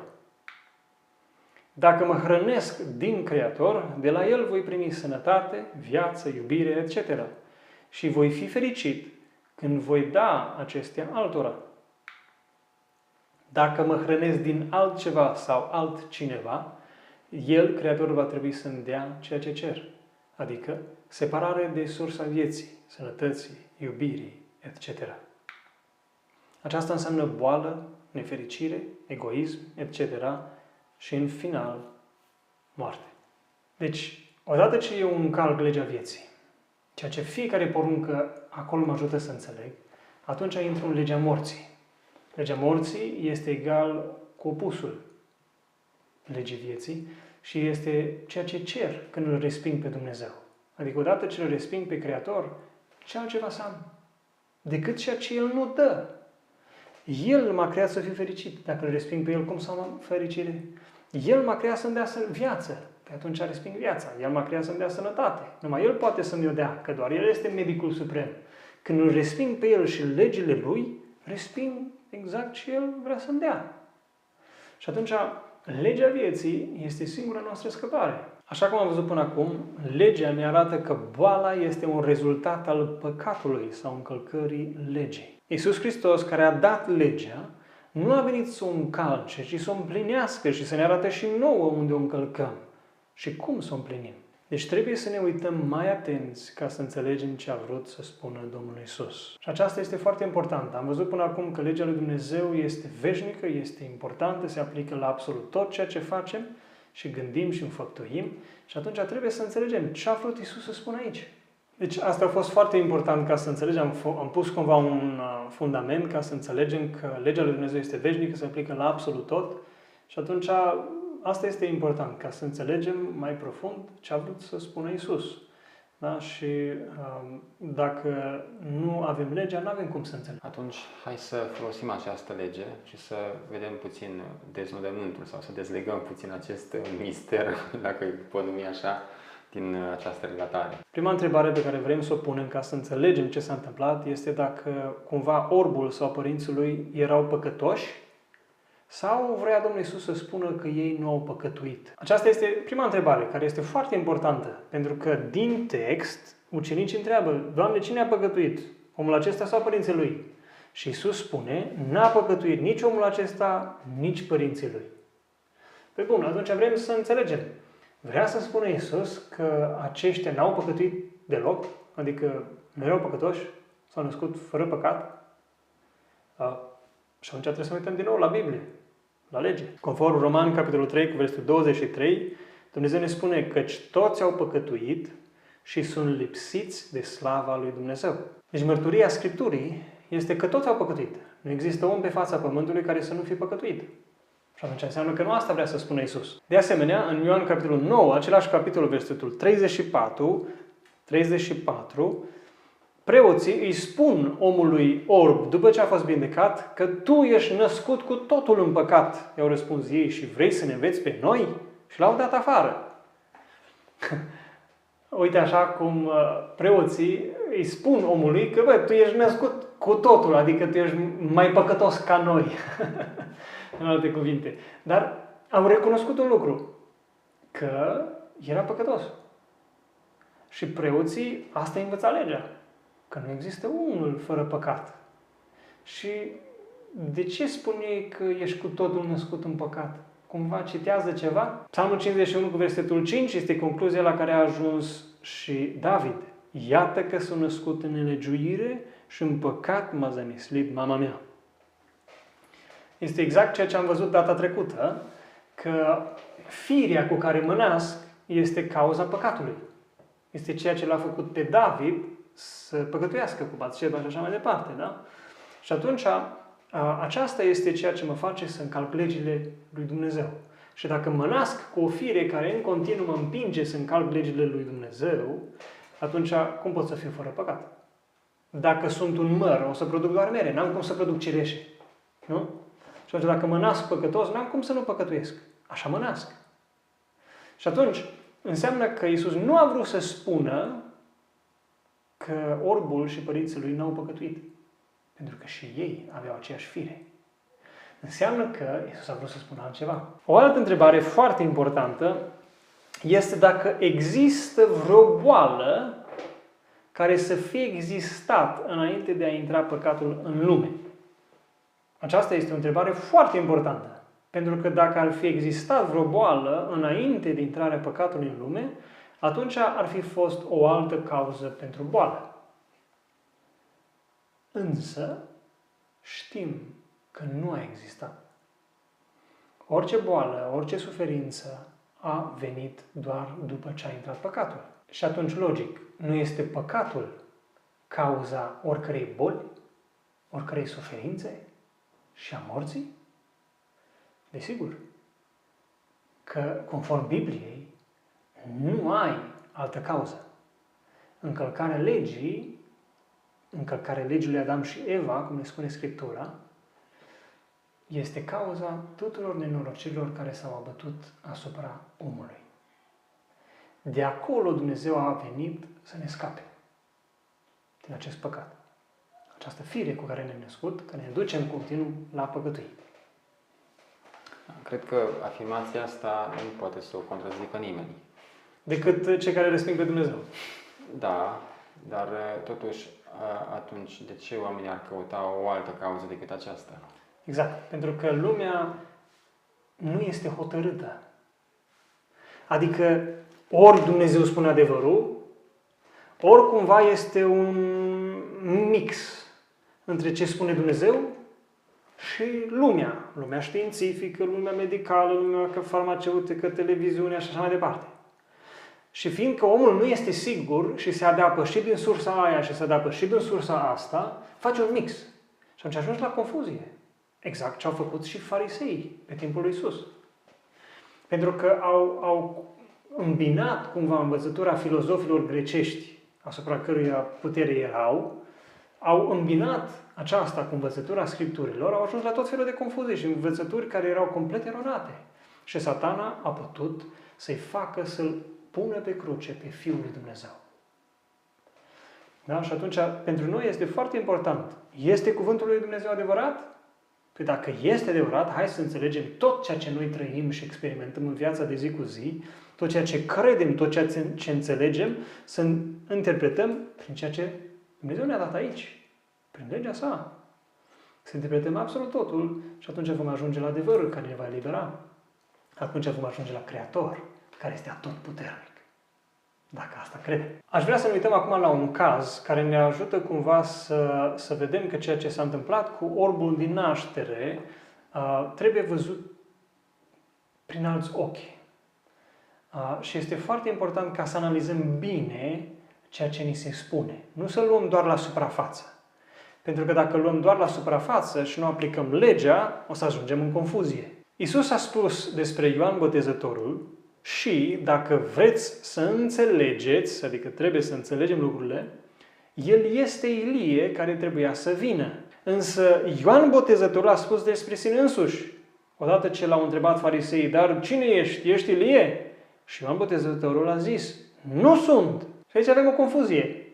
Dacă mă hrănesc din creator, de la el voi primi sănătate, viață, iubire, etc. Și voi fi fericit când voi da acestea altora. Dacă mă hrănesc din altceva sau altcineva, el, Creatorul, va trebui să-mi dea ceea ce cer. Adică separare de sursa vieții, sănătății, iubirii, etc. Aceasta înseamnă boală, nefericire, egoism, etc. și, în final, moarte. Deci, odată ce eu încalc legea vieții, ceea ce fiecare poruncă acolo mă ajută să înțeleg, atunci intru în legea morții. Legea morții este egal cu opusul legii vieții și este ceea ce cer când îl resping pe Dumnezeu. Adică odată ce îl resping pe Creator, ce altceva să am? Decât ceea ce El nu dă. El m-a creat să fiu fericit. Dacă îl resping pe El, cum să am fericire? El m-a creat să-mi dea viață. Pe atunci resping viața. El m-a creat să-mi dea sănătate. Numai El poate să-mi o dea, că doar El este medicul suprem. Când îl resping pe El și legile Lui, resping exact ce El vrea să-mi dea. Și atunci, legea vieții este singura noastră scăpare. Așa cum am văzut până acum, legea ne arată că boala este un rezultat al păcatului sau încălcării legii. Iisus Hristos, care a dat legea, nu a venit să o încalce, ci să o împlinească și să ne arate și nouă unde o încălcăm și cum să o împlinim. Deci trebuie să ne uităm mai atenți ca să înțelegem ce a vrut să spună Domnul Isus. Și aceasta este foarte importantă. Am văzut până acum că legea lui Dumnezeu este veșnică, este importantă, se aplică la absolut tot ceea ce facem și gândim și înfăptuim și atunci trebuie să înțelegem ce a vrut Isus să spună aici. Deci asta a fost foarte important ca să înțelegem, am pus cumva un uh, fundament ca să înțelegem că legea lui Dumnezeu este veșnică, se aplică la absolut tot și atunci asta este important, ca să înțelegem mai profund ce a vrut să spună Isus. Da? Și um, dacă nu avem legea, nu avem cum să înțelegem. Atunci, hai să folosim această lege și să vedem puțin deznodământul sau să dezlegăm puțin acest mister, dacă îi pot numi așa, din această relatare. Prima întrebare pe care vrem să o punem ca să înțelegem ce s-a întâmplat este dacă cumva orbul sau părinții lui erau păcătoși sau vrea Domnul Isus să spună că ei nu au păcătuit? Aceasta este prima întrebare, care este foarte importantă, pentru că din text ucenicii întreabă, Doamne, cine a păcătuit? Omul acesta sau părinții lui? Și Isus spune, n-a păcătuit nici omul acesta, nici părinții lui. Păi bun, atunci vrem să înțelegem. Vrea să spună Isus că aceștia n-au păcătuit deloc, adică nu erau păcătoși, s-au născut fără păcat? Și atunci trebuie să ne uităm din nou la Biblie la lege. Conform Roman, capitolul 3, cu versetul 23, Dumnezeu ne spune că toți au păcătuit și sunt lipsiți de slava lui Dumnezeu. Deci mărturia Scripturii este că toți au păcătuit. Nu există om pe fața pământului care să nu fie păcătuit. Și atunci înseamnă că nu asta vrea să spună Isus. De asemenea, în Ioan capitolul 9, același capitol, versetul 34, 34, preoții îi spun omului orb, după ce a fost vindecat, că tu ești născut cu totul în păcat. I-au răspuns ei și vrei să ne înveți pe noi? Și l-au dat afară. Uite așa cum uh, preoții îi spun omului că, bă, tu ești născut cu totul, adică tu ești mai păcătos ca noi. în alte cuvinte. Dar au recunoscut un lucru, că era păcătos. Și preoții asta învăța legea. Că nu există unul fără păcat. Și de ce spune că ești cu totul născut în păcat? Cumva citează ceva? Psalmul 51 cu versetul 5 este concluzia la care a ajuns și David. Iată că sunt născut în nelegiuire și în păcat m-a zămislit mama mea. Este exact ceea ce am văzut data trecută, că firia cu care mă nasc este cauza păcatului. Este ceea ce l-a făcut pe David să păcătuiască cu Batseba și așa mai departe. Da? Și atunci, aceasta este ceea ce mă face să încalc legile lui Dumnezeu. Și dacă mă nasc cu o fire care în continuu mă împinge să încalc legile lui Dumnezeu, atunci cum pot să fiu fără păcat? Dacă sunt un măr, o să produc doar mere, n-am cum să produc cireșe. Nu? Și atunci dacă mă nasc păcătos, n-am cum să nu păcătuiesc. Așa mă nasc. Și atunci înseamnă că Isus nu a vrut să spună că orbul și părinții lui n-au păcătuit. Pentru că și ei aveau aceeași fire. Înseamnă că Isus a vrut să spună altceva. O altă întrebare foarte importantă este dacă există vreo boală care să fie existat înainte de a intra păcatul în lume. Aceasta este o întrebare foarte importantă. Pentru că dacă ar fi existat vreo boală înainte de intrarea păcatului în lume, atunci ar fi fost o altă cauză pentru boală. Însă, știm că nu a existat. Orice boală, orice suferință a venit doar după ce a intrat păcatul. Și atunci, logic, nu este păcatul cauza oricărei boli, oricărei suferințe și a morții? Desigur că, conform Bibliei, nu ai altă cauză. Încălcarea legii, încălcarea legii lui Adam și Eva, cum ne spune Scriptura, este cauza tuturor nenorocirilor care s-au abătut asupra omului. De acolo Dumnezeu a venit să ne scape din acest păcat. Această fire cu care ne-am născut, că ne ducem continuu la păcătui. Cred că afirmația asta nu poate să o contrazică nimeni. Decât cei care resping pe Dumnezeu. Da, dar totuși atunci de ce oamenii ar căuta o altă cauză decât aceasta? Exact. Pentru că lumea nu este hotărâtă. Adică ori Dumnezeu spune adevărul, ori cumva este un mix între ce spune Dumnezeu și lumea. Lumea științifică, lumea medicală, lumea farmaceutică, televiziunea și așa mai departe. Și fiindcă omul nu este sigur și se adeapă și din sursa aia și se adeapă și din sursa asta, face un mix. Și atunci ajungi la confuzie. Exact ce au făcut și farisei pe timpul lui Isus. Pentru că au, au îmbinat cumva învățătura filozofilor grecești, asupra căruia putere erau, au îmbinat aceasta cu învățătura Scripturilor, au ajuns la tot felul de confuzii și învățături care erau complet eronate. Și satana a putut să-i facă să-l pună pe cruce pe Fiul lui Dumnezeu. Da? Și atunci, pentru noi este foarte important. Este Cuvântul lui Dumnezeu adevărat? Păi dacă este adevărat, hai să înțelegem tot ceea ce noi trăim și experimentăm în viața de zi cu zi, tot ceea ce credem, tot ceea ce înțelegem, să interpretăm prin ceea ce Dumnezeu ne-a dat aici, prin legea sa. Să interpretăm absolut totul și atunci vom ajunge la adevărul care ne va elibera. Atunci vom ajunge la Creator, care este atot puternic. Dacă asta crede. Aș vrea să ne uităm acum la un caz care ne ajută cumva să, să vedem că ceea ce s-a întâmplat cu orbul din naștere uh, trebuie văzut prin alți ochi. Uh, și este foarte important ca să analizăm bine ceea ce ni se spune. Nu să luăm doar la suprafață. Pentru că dacă luăm doar la suprafață și nu aplicăm legea, o să ajungem în confuzie. Isus a spus despre Ioan Botezătorul și dacă vreți să înțelegeți, adică trebuie să înțelegem lucrurile, el este Ilie care trebuia să vină. Însă Ioan Botezătorul a spus despre sine însuși. Odată ce l-au întrebat fariseii, dar cine ești? Ești Ilie? Și Ioan Botezătorul a zis, nu sunt. Și aici avem o confuzie.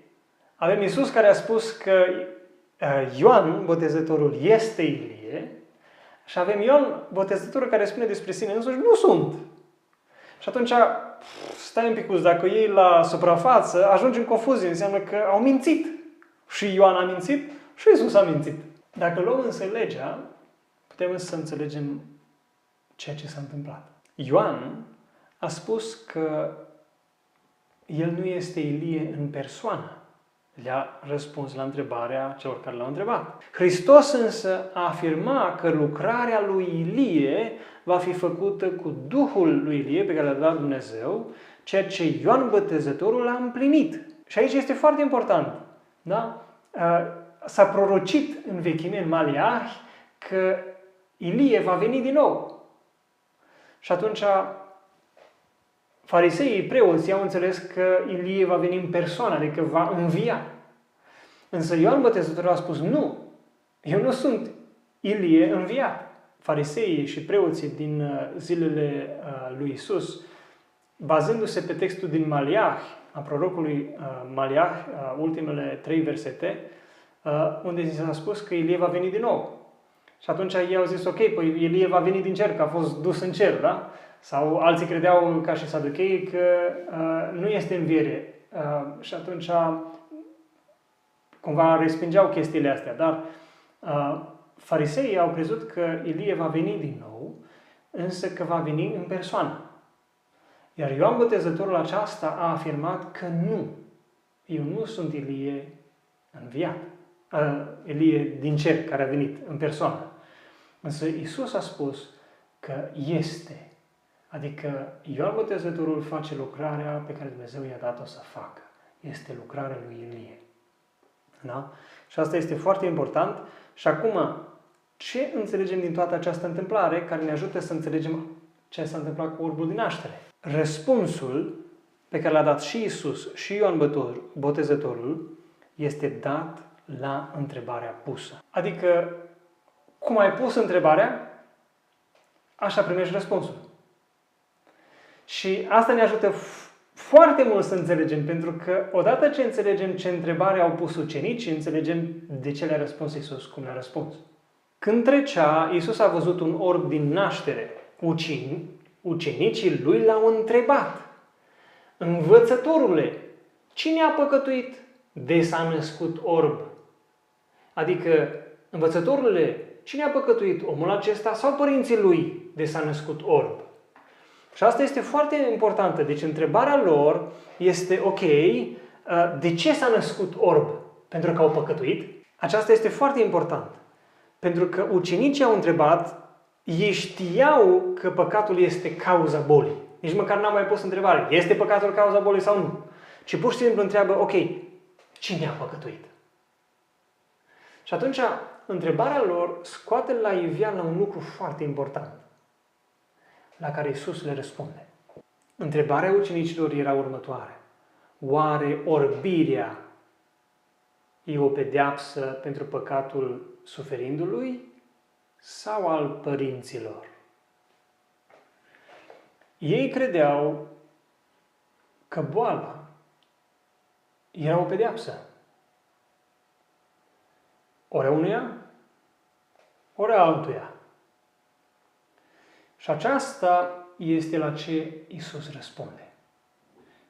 Avem Isus care a spus că uh, Ioan Botezătorul este Ilie și avem Ioan Botezătorul care spune despre sine însuși, nu sunt. Și atunci, stai un pic, dacă iei la suprafață, ajungi în confuzie. Înseamnă că au mințit. Și Ioan a mințit și Isus a mințit. Dacă luăm însă legea, putem însă să înțelegem ceea ce s-a întâmplat. Ioan a spus că el nu este Ilie în persoană. Le-a răspuns la întrebarea celor care l-au întrebat. Hristos însă a afirmat că lucrarea lui Ilie va fi făcută cu Duhul lui Ilie pe care l-a dat Dumnezeu, ceea ce Ioan Bătezătorul a împlinit. Și aici este foarte important. Da? S-a prorocit în vechime, în Maliah, că Ilie va veni din nou. Și atunci fariseii, preoții au înțeles că Ilie va veni în persoană, adică va învia. Însă Ioan Bătezătorul a spus, nu, eu nu sunt Ilie înviat fariseii și preoții din uh, zilele uh, lui Isus, bazându-se pe textul din Maliah, a prorocului uh, Maliah, ultimele trei versete, unde s-a spus că Ilie va veni din nou. Și atunci ei au zis, ok, păi Ilie va veni din cer, că a fost dus în cer, da? Sau alții credeau, ca și saduchei, că uh, nu este înviere. Uh, și atunci cumva respingeau chestiile astea. Dar uh, fariseii au crezut că Ilie va veni din nou, însă că va veni în persoană. Iar Ioan Botezătorul aceasta a afirmat că nu. Eu nu sunt Ilie înviat. Uh, Ilie din cer care a venit în persoană. Însă Isus a spus că este. Adică Ioan Botezătorul face lucrarea pe care Dumnezeu i-a dat-o să facă. Este lucrarea lui Ilie. Da? Și asta este foarte important. Și acum, ce înțelegem din toată această întâmplare care ne ajută să înțelegem ce s-a întâmplat cu orbul din naștere? Răspunsul pe care l-a dat și Isus și Ioan Botezătorul este dat la întrebarea pusă. Adică, cum ai pus întrebarea, așa primești răspunsul. Și asta ne ajută foarte mult să înțelegem, pentru că odată ce înțelegem ce întrebare au pus ucenicii, înțelegem de ce le-a răspuns Isus cum le-a răspuns. Când trecea, Isus a văzut un orb din naștere. Ucini, ucenicii lui l-au întrebat. Învățătorule, cine a păcătuit de s-a născut orb? Adică, învățătorule, cine a păcătuit, omul acesta sau părinții lui de s-a născut orb? Și asta este foarte importantă. Deci întrebarea lor este, ok, uh, de ce s-a născut orb? Pentru că au păcătuit? Aceasta este foarte important. Pentru că ucenicii au întrebat, ei știau că păcatul este cauza bolii. Nici măcar n-am mai pus întrebare, este păcatul cauza bolii sau nu? Ci pur și simplu întreabă, ok, cine a păcătuit? Și atunci, întrebarea lor scoate la iveală un lucru foarte important la care Isus le răspunde. Întrebarea ucenicilor era următoare. Oare orbirea e o pedeapsă pentru păcatul suferindului sau al părinților? Ei credeau că boala era o pedeapsă. Ori a unuia, ori a altuia. Și aceasta este la ce Isus răspunde.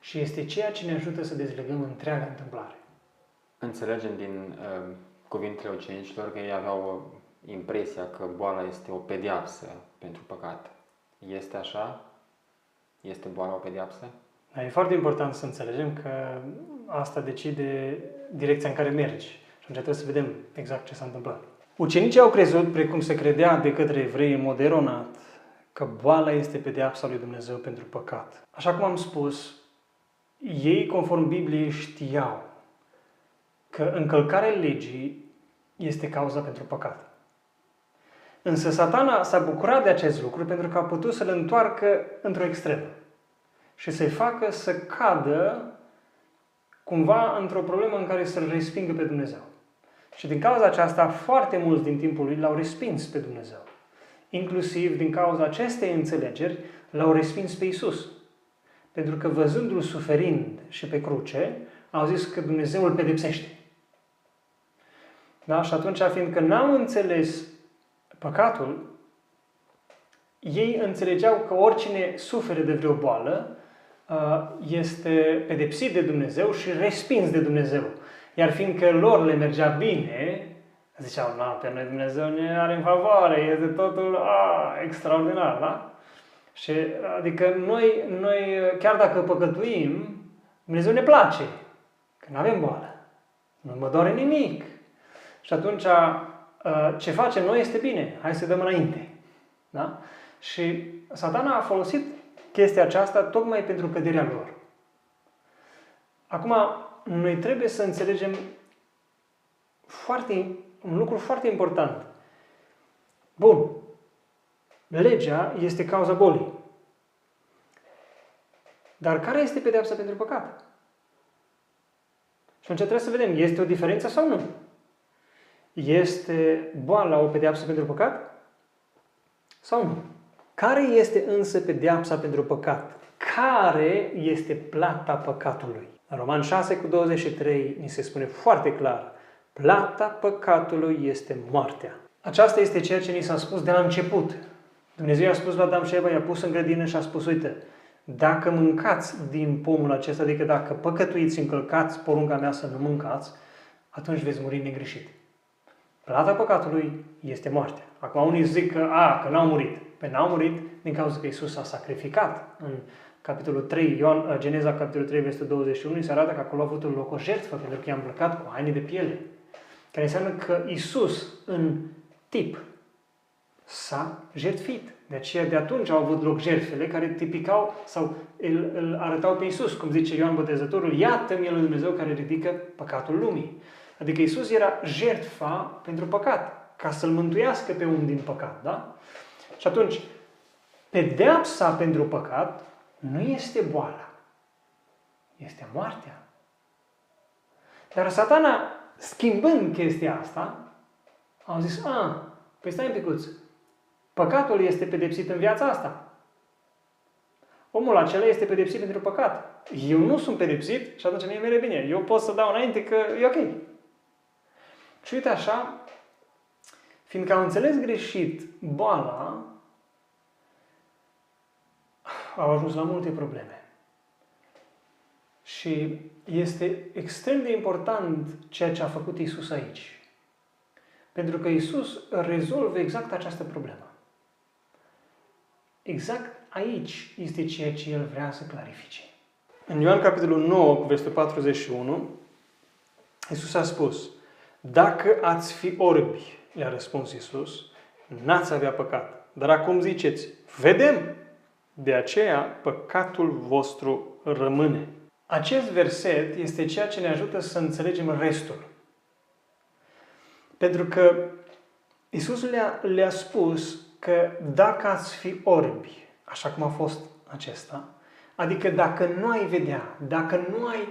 Și este ceea ce ne ajută să dezlegăm întreaga întâmplare. Înțelegem din uh, cuvintele ucenicilor că ei aveau impresia că boala este o pediapsă pentru păcat. Este așa? Este boala o pediapsă? Da, e foarte important să înțelegem că asta decide direcția în care mergi. Și atunci trebuie să vedem exact ce s-a întâmplat. Ucenicii au crezut, precum se credea de către evrei în mod eronat, că boala este pedeapsa lui Dumnezeu pentru păcat. Așa cum am spus, ei, conform Bibliei, știau că încălcarea legii este cauza pentru păcat. Însă satana s-a bucurat de acest lucru pentru că a putut să-l întoarcă într-o extremă și să-i facă să cadă cumva într-o problemă în care să-L respingă pe Dumnezeu. Și din cauza aceasta, foarte mulți din timpul lui l-au respins pe Dumnezeu inclusiv din cauza acestei înțelegeri, l-au respins pe Isus. Pentru că văzându-l suferind și pe cruce, au zis că Dumnezeu îl pedepsește. Da? Și atunci, fiindcă n-au înțeles păcatul, ei înțelegeau că oricine suferă de vreo boală uh, este pedepsit de Dumnezeu și respins de Dumnezeu. Iar fiindcă lor le mergea bine, ziceau, na, pe noi Dumnezeu ne are în favoare, este totul a, extraordinar, da? Și, adică noi, noi, chiar dacă păcătuim, Dumnezeu ne place, că nu avem boală, nu mă doare nimic. Și atunci, ce facem noi este bine, hai să dăm înainte. Da? Și satana a folosit chestia aceasta tocmai pentru căderea lor. Acum, noi trebuie să înțelegem foarte un lucru foarte important. Bun. Legea este cauza bolii. Dar care este pedeapsa pentru păcat? Și atunci trebuie să vedem, este o diferență sau nu? Este boala o pedeapsă pentru păcat? Sau nu? Care este însă pedeapsa pentru păcat? Care este plata păcatului? În Roman 6 cu 23 ni se spune foarte clar, plata păcatului este moartea. Aceasta este ceea ce ni s-a spus de la început. Dumnezeu a spus la Adam și Eva, i-a pus în grădină și a spus, uite, dacă mâncați din pomul acesta, adică dacă păcătuiți, încălcați porunca mea să nu mâncați, atunci veți muri negreșit. Plata păcatului este moartea. Acum unii zic că, a, că n-au murit. Pe n-au murit din cauza că Isus a sacrificat. În capitolul 3, Ioan, Geneza, capitolul 3, versetul 21, se arată că acolo a avut un loc o jertfă, pentru că i-am îmbrăcat cu haine de piele. Care înseamnă că Isus, în tip, s-a jertfit. De aceea de atunci au avut loc jertfele care tipicau sau îl, îl arătau pe Isus, cum zice Ioan Botezătorul, iată Mielul lui Dumnezeu care ridică păcatul lumii. Adică Isus era jertfa pentru păcat, ca să-l mântuiască pe un din păcat, da? Și atunci, pedeapsa pentru păcat nu este boala, este moartea. Dar satana, schimbând chestia asta, au zis, a, păi stai un picuț, Păcatul este pedepsit în viața asta. Omul acela este pedepsit pentru păcat. Eu nu sunt pedepsit și atunci mie merge bine. Eu pot să dau înainte că e ok. Și uite așa, fiindcă au înțeles greșit boala, au ajuns la multe probleme. Și este extrem de important ceea ce a făcut Isus aici. Pentru că Isus rezolvă exact această problemă. Exact aici este ceea ce el vrea să clarifice. În Ioan capitolul 9, cu versetul 41, Iisus a spus, Dacă ați fi orbi, i-a răspuns Iisus, n-ați avea păcat. Dar acum ziceți, vedem, de aceea păcatul vostru rămâne. Acest verset este ceea ce ne ajută să înțelegem restul. Pentru că Iisus le-a, le spus că dacă ați fi orbi, așa cum a fost acesta, adică dacă nu ai vedea, dacă nu ai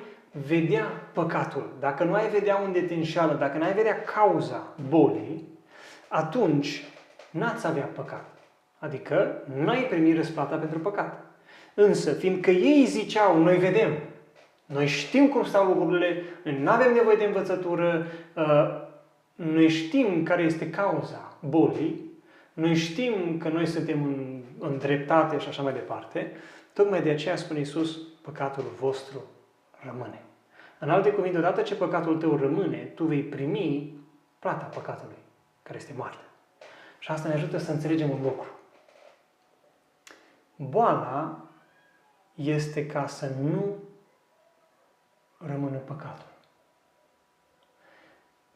vedea păcatul, dacă nu ai vedea unde te înșală, dacă nu ai vedea cauza bolii, atunci n-ați avea păcat. Adică n-ai primit răsplata pentru păcat. Însă, fiindcă ei ziceau, noi vedem, noi știm cum stau lucrurile, noi nu avem nevoie de învățătură, uh, noi știm care este cauza bolii, noi știm că noi suntem în, în dreptate și așa mai departe. Tocmai de aceea spune Iisus, păcatul vostru rămâne. În alte cuvinte, odată ce păcatul tău rămâne, tu vei primi plata păcatului, care este moartea. Și asta ne ajută să înțelegem un lucru. Boala este ca să nu rămână păcatul.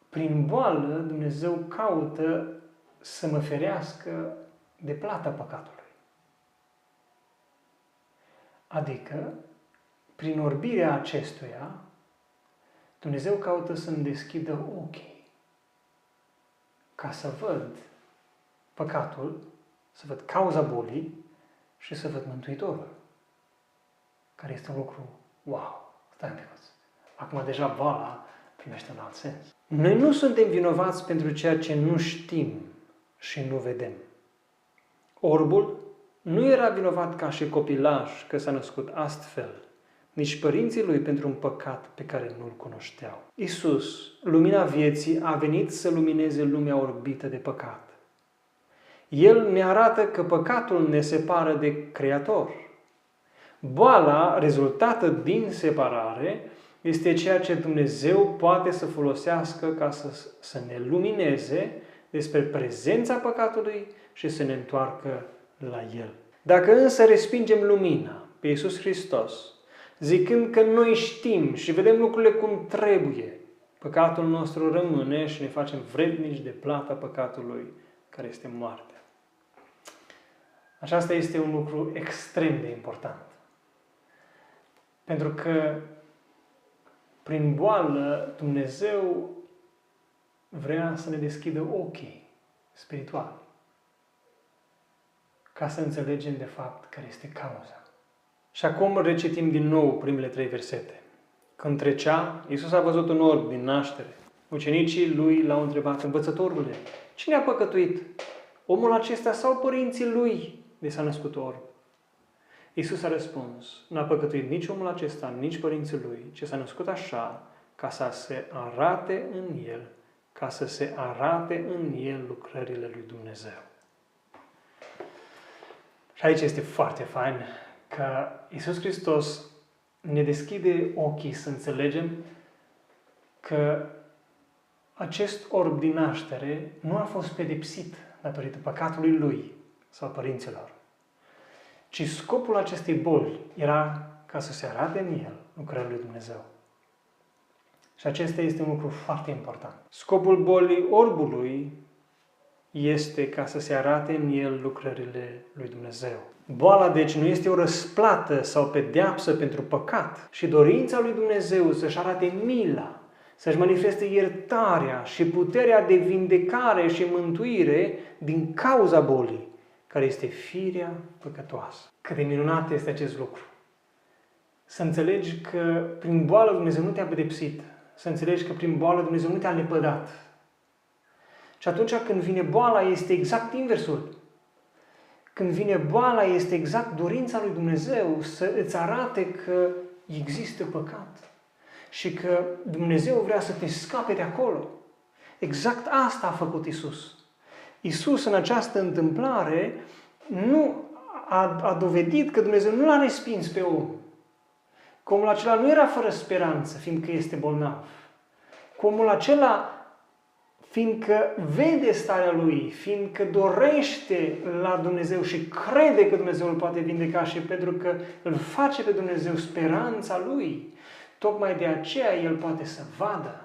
Prin boală, Dumnezeu caută să mă ferească de plata păcatului. Adică, prin orbirea acestuia, Dumnezeu caută să-mi deschidă ochii ca să văd păcatul, să văd cauza bolii și să văd Mântuitorul, care este un lucru wow, stai un pic. Acum deja boala primește un alt sens. Noi nu suntem vinovați pentru ceea ce nu știm și nu vedem. Orbul nu era vinovat ca și copilaj că s-a născut astfel, nici părinții lui pentru un păcat pe care nu-l cunoșteau. Isus, lumina vieții, a venit să lumineze lumea orbită de păcat. El ne arată că păcatul ne separă de Creator. Boala rezultată din separare este ceea ce Dumnezeu poate să folosească ca să, să ne lumineze despre prezența păcatului și să ne întoarcă la El. Dacă însă respingem lumina pe Iisus Hristos, zicând că noi știm și vedem lucrurile cum trebuie, păcatul nostru rămâne și ne facem vrednici de plata păcatului, care este moartea. Aceasta este un lucru extrem de important. Pentru că prin boală Dumnezeu vrea să ne deschidă ochii spirituali ca să înțelegem de fapt care este cauza. Și acum recitim din nou primele trei versete. Când trecea, Iisus a văzut un orb din naștere. Ucenicii lui l-au întrebat, învățătorule, cine a păcătuit? omul acesta sau părinții lui de s-a născut orb? Iisus a răspuns, n-a păcătuit nici omul acesta, nici părinții lui, ce s-a născut așa, ca să se arate în el, ca să se arate în el lucrările lui Dumnezeu. Și aici este foarte fain că Iisus Hristos ne deschide ochii să înțelegem că acest orb din naștere nu a fost pedepsit datorită păcatului lui sau părinților, ci scopul acestei boli era ca să se arate în el lucrările lui Dumnezeu. Și acesta este un lucru foarte important. Scopul bolii orbului este ca să se arate în el lucrările lui Dumnezeu. Boala, deci, nu este o răsplată sau pedeapsă pentru păcat, și dorința lui Dumnezeu să-și arate mila, să-și manifeste iertarea și puterea de vindecare și mântuire din cauza bolii, care este firea păcătoasă. Cât de minunat este acest lucru! Să înțelegi că prin boală Dumnezeu nu te-a pedepsit, să înțelegi că prin boală Dumnezeu nu te-a lepădat. Și atunci când vine boala, este exact inversul. Când vine boala, este exact dorința lui Dumnezeu să îți arate că există păcat și că Dumnezeu vrea să te scape de acolo. Exact asta a făcut Isus. Isus în această întâmplare nu a, a dovedit că Dumnezeu nu l-a respins pe om. Că omul acela nu era fără speranță, fiindcă este bolnav. Că omul acela fiindcă vede starea lui, fiindcă dorește la Dumnezeu și crede că Dumnezeu îl poate vindeca și pentru că îl face pe Dumnezeu speranța lui, tocmai de aceea el poate să vadă.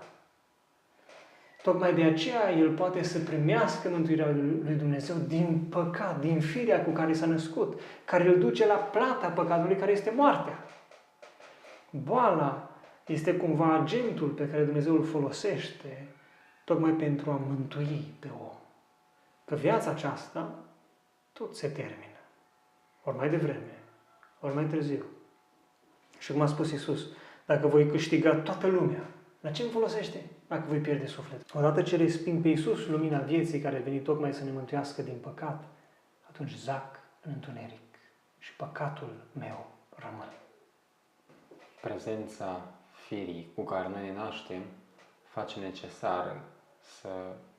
Tocmai de aceea el poate să primească mântuirea lui Dumnezeu din păcat, din firea cu care s-a născut, care îl duce la plata păcatului care este moartea. Boala este cumva agentul pe care Dumnezeu îl folosește tocmai pentru a mântui pe om. Că viața aceasta tot se termină. Ori mai devreme, ori mai târziu. Și cum a spus Isus, dacă voi câștiga toată lumea, la ce îmi folosește dacă voi pierde sufletul? Odată ce resping pe Isus lumina vieții care a venit tocmai să ne mântuiască din păcat, atunci zac în întuneric și păcatul meu rămâne. Prezența firii cu care noi ne naștem face necesar să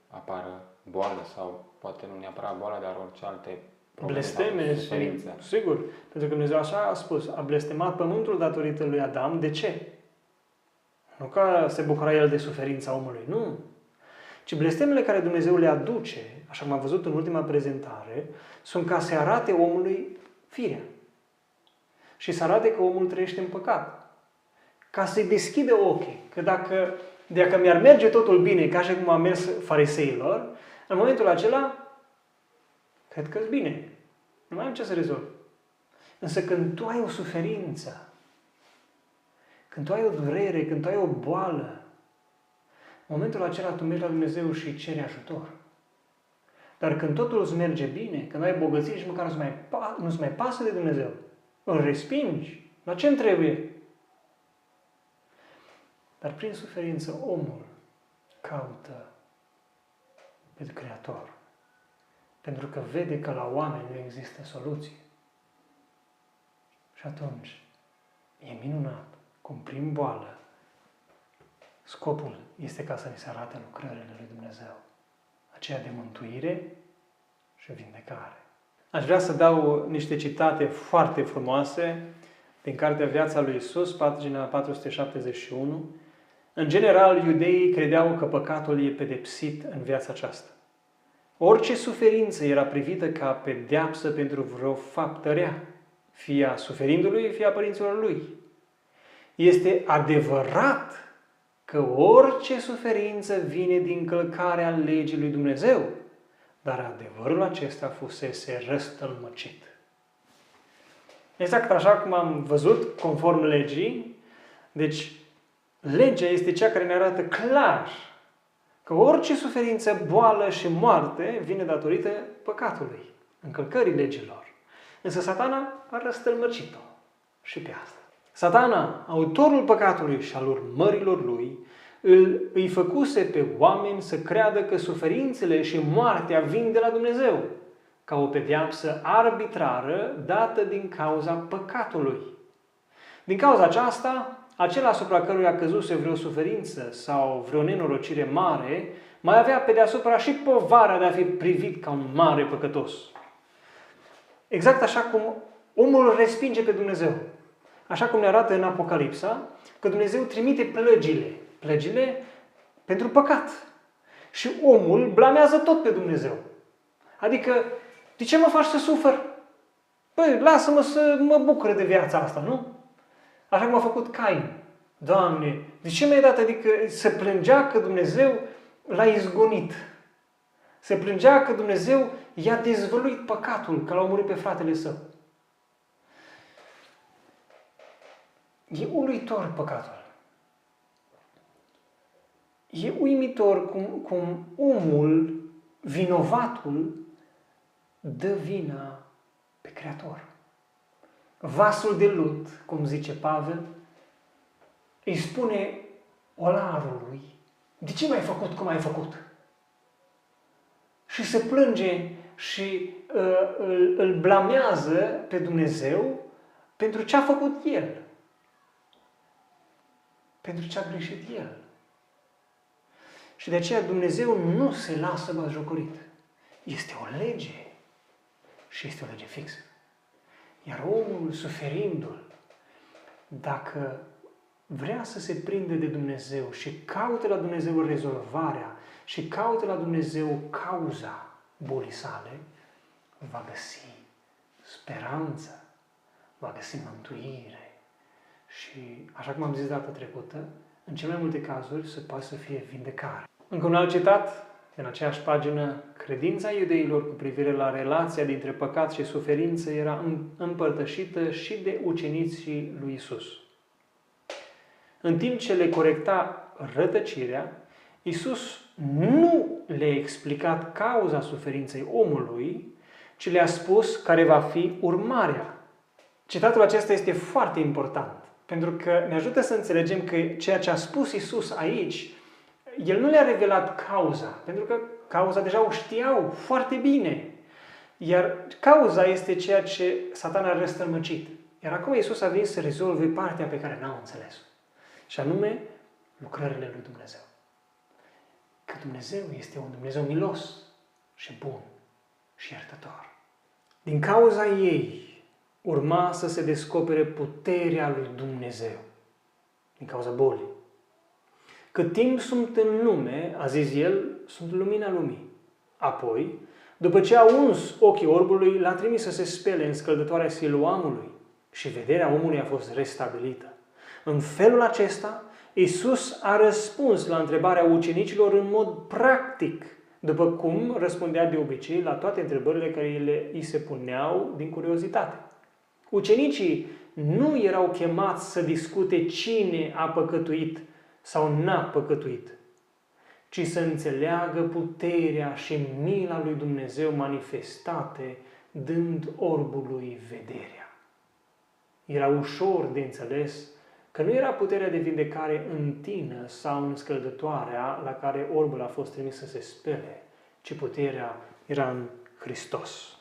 apară boală sau poate nu neapărat boală, dar orice alte blesteme și, sigur, pentru că Dumnezeu așa a spus, a blestemat pământul datorită lui Adam. De ce? Nu ca se bucura el de suferința omului, nu. Ci blestemele care Dumnezeu le aduce, așa cum am văzut în ultima prezentare, sunt ca să arate omului firea. Și să arate că omul trăiește în păcat. Ca să-i deschide ochii. Că dacă dacă mi-ar merge totul bine, ca și cum a mers fariseilor, în momentul acela, cred că bine. Nu mai am ce să rezolv. Însă când tu ai o suferință, când tu ai o durere, când tu ai o boală, în momentul acela tu mergi la Dumnezeu și îi ceri ajutor. Dar când totul îți merge bine, când ai bogăție și măcar nu-ți mai, nu mai pasă de Dumnezeu, îl respingi, la ce trebuie? Dar prin suferință omul caută pe Creator. Pentru că vede că la oameni nu există soluție. Și atunci e minunat cum prin boală scopul este ca să ne se arate lucrările lui Dumnezeu. Aceea de mântuire și vindecare. Aș vrea să dau niște citate foarte frumoase din Cartea Viața lui Isus, pagina 471, în general, iudeii credeau că păcatul e pedepsit în viața aceasta. Orice suferință era privită ca pedeapsă pentru vreo faptă rea, fie a suferindului, fie a părinților lui. Este adevărat că orice suferință vine din călcarea legii lui Dumnezeu, dar adevărul acesta fusese răstălmăcit. Exact așa cum am văzut, conform legii, deci Legea este cea care ne arată clar că orice suferință, boală și moarte vine datorită păcatului, încălcării legilor. Însă satana a răstălmăcit-o și pe asta. Satana, autorul păcatului și al urmărilor lui, îl, îi făcuse pe oameni să creadă că suferințele și moartea vin de la Dumnezeu, ca o pedeapsă arbitrară dată din cauza păcatului. Din cauza aceasta, acela asupra căruia căzuse vreo suferință sau vreo nenorocire mare, mai avea pe deasupra și povara de a fi privit ca un mare păcătos. Exact așa cum omul respinge pe Dumnezeu. Așa cum ne arată în Apocalipsa, că Dumnezeu trimite plăgile. Plăgile pentru păcat. Și omul blamează tot pe Dumnezeu. Adică, de ce mă faci să sufăr? Păi, lasă-mă să mă bucur de viața asta, nu? Așa cum a făcut Cain. Doamne, de ce mi-ai dat? Adică să plângea că Dumnezeu l-a izgonit. Se plângea că Dumnezeu i-a dezvăluit păcatul, că l-a omorât pe fratele său. E uluitor păcatul. E uimitor cum, cum omul, vinovatul, dă vina pe Creator. Vasul de lut, cum zice Pavel, îi spune olarului, de ce m-ai făcut cum ai făcut? Și se plânge și uh, îl, îl blamează pe Dumnezeu pentru ce a făcut el. Pentru ce a greșit el. Și de aceea Dumnezeu nu se lasă bajocorit. Este o lege și este o lege fixă. Iar omul, suferindu-l, dacă vrea să se prinde de Dumnezeu și caută la Dumnezeu rezolvarea și caută la Dumnezeu cauza bolii sale, va găsi speranță, va găsi mântuire. Și, așa cum am zis data trecută, în cele mai multe cazuri se poate să fie vindecare. Încă un alt citat, în aceeași pagină, credința iudeilor cu privire la relația dintre păcat și suferință era împărtășită și de ucenicii lui Isus. În timp ce le corecta rătăcirea, Isus nu le-a explicat cauza suferinței omului, ci le-a spus care va fi urmarea. Citatul acesta este foarte important, pentru că ne ajută să înțelegem că ceea ce a spus Isus aici, el nu le-a revelat cauza, pentru că cauza deja o știau foarte bine. Iar cauza este ceea ce Satan a răstălmăcit. Iar acum Isus a venit să rezolve partea pe care n-au înțeles-o. Și anume, lucrările lui Dumnezeu. Că Dumnezeu este un Dumnezeu milos și bun și iertător. Din cauza ei urma să se descopere puterea lui Dumnezeu. Din cauza bolii. Cât timp sunt în lume, a zis el, sunt lumina lumii. Apoi, după ce a uns ochii orbului, l-a trimis să se spele în scăldătoarea siluamului și vederea omului a fost restabilită. În felul acesta, Isus a răspuns la întrebarea ucenicilor în mod practic, după cum răspundea de obicei la toate întrebările care le, îi se puneau din curiozitate. Ucenicii nu erau chemați să discute cine a păcătuit sau n-a păcătuit, ci să înțeleagă puterea și mila lui Dumnezeu manifestate, dând orbului vederea. Era ușor de înțeles că nu era puterea de vindecare în tine sau în scăldătoarea la care orbul a fost trimis să se spele, ci puterea era în Hristos.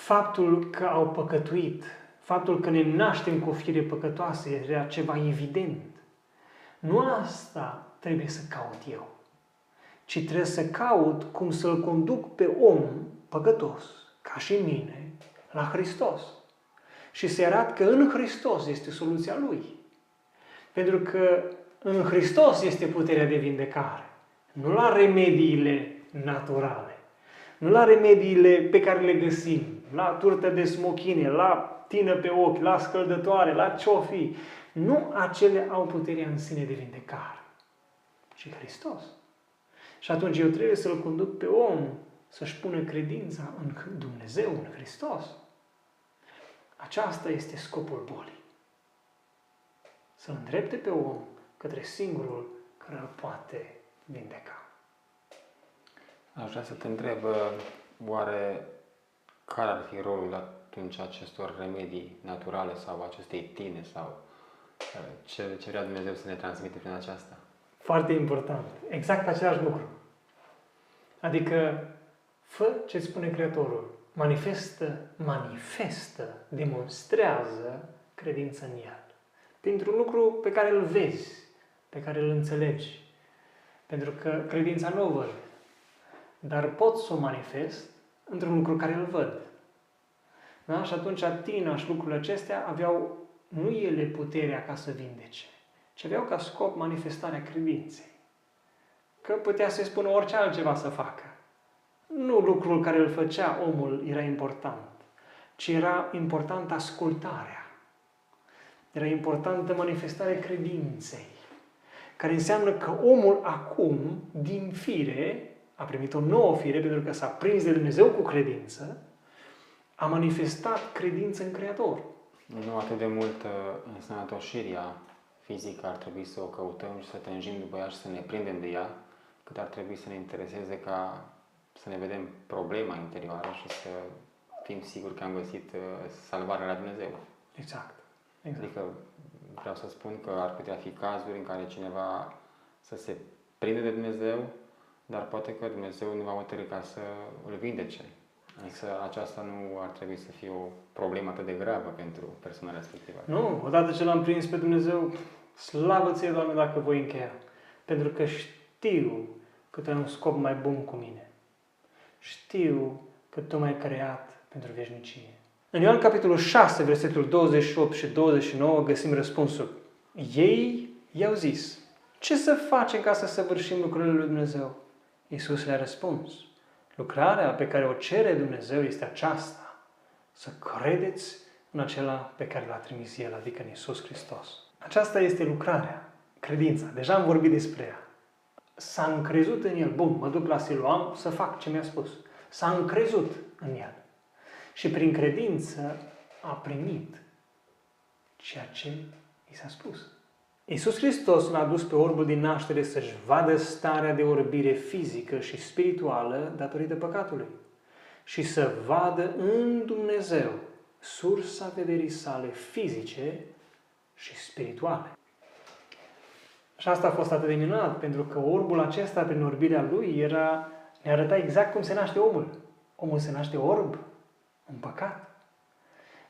Faptul că au păcătuit, faptul că ne naștem cu o fire păcătoasă era ceva evident. Nu asta trebuie să caut eu, ci trebuie să caut cum să-l conduc pe om păcătos, ca și mine, la Hristos și se arată că în Hristos este soluția Lui. Pentru că în Hristos este puterea de vindecare, nu la remediile naturale, nu la remediile pe care le găsim, la turtă de smochine, la tină pe ochi, la scăldătoare, la ciofi. Nu acele au puterea în sine de vindecare, ci Hristos. Și atunci eu trebuie să-L conduc pe om să-și pună credința în Dumnezeu, în Hristos. Aceasta este scopul bolii. Să îndrepte pe om către singurul care îl poate vindeca. Aș vrea să te întreb, oare care ar fi rolul atunci acestor remedii naturale sau acestei tine sau Ce, ce vrea Dumnezeu să ne transmite prin aceasta? Foarte important. Exact același lucru. Adică, fă ce spune Creatorul. Manifestă, manifestă, demonstrează credință în El. Pentru un lucru pe care îl vezi, pe care îl înțelegi. Pentru că credința nu o văd. Dar pot să o manifest într-un lucru care îl văd. Da? Și atunci Atina și lucrurile acestea aveau nu ele puterea ca să vindece, ci aveau ca scop manifestarea credinței. Că putea să-i spună orice altceva să facă. Nu lucrul care îl făcea omul era important, ci era important ascultarea. Era importantă manifestarea credinței, care înseamnă că omul acum, din fire, a primit o nouă fire pentru că s-a prins de Dumnezeu cu credință, a manifestat credință în Creator. Nu atât de mult uh, în sănătoșirea fizică ar trebui să o căutăm și să tânjim după ea și să ne prindem de ea, cât ar trebui să ne intereseze ca să ne vedem problema interioară și să fim siguri că am găsit uh, salvarea la Dumnezeu. Exact. exact. Adică vreau să spun că ar putea fi cazuri în care cineva să se prinde de Dumnezeu, dar poate că Dumnezeu nu va hotărâ ca să îl vindece. Însă aceasta nu ar trebui să fie o problemă atât de gravă pentru persoana respectivă. Nu, odată ce l-am prins pe Dumnezeu, slavă ție, Doamne, dacă voi încheia. Pentru că știu că Tu ai un scop mai bun cu mine. Știu că Tu m-ai creat pentru veșnicie. În Ioan capitolul 6, versetul 28 și 29 găsim răspunsul. Ei i-au zis, ce să facem ca să săvârșim lucrurile lui Dumnezeu? Iisus le-a răspuns, lucrarea pe care o cere Dumnezeu este aceasta, să credeți în acela pe care l-a trimis El, adică în Iisus Hristos. Aceasta este lucrarea, credința. Deja am vorbit despre ea. S-a încrezut în El. Bun, mă duc la Siloam să fac ce mi-a spus. S-a încrezut în El. Și prin credință a primit ceea ce i s-a spus. Iisus Hristos l-a dus pe orbul din naștere să-și vadă starea de orbire fizică și spirituală datorită păcatului și să vadă în Dumnezeu sursa vederii sale fizice și spirituale. Și asta a fost atât de minunat, pentru că orbul acesta, prin orbirea lui, era, ne arăta exact cum se naște omul. Omul se naște orb, în păcat.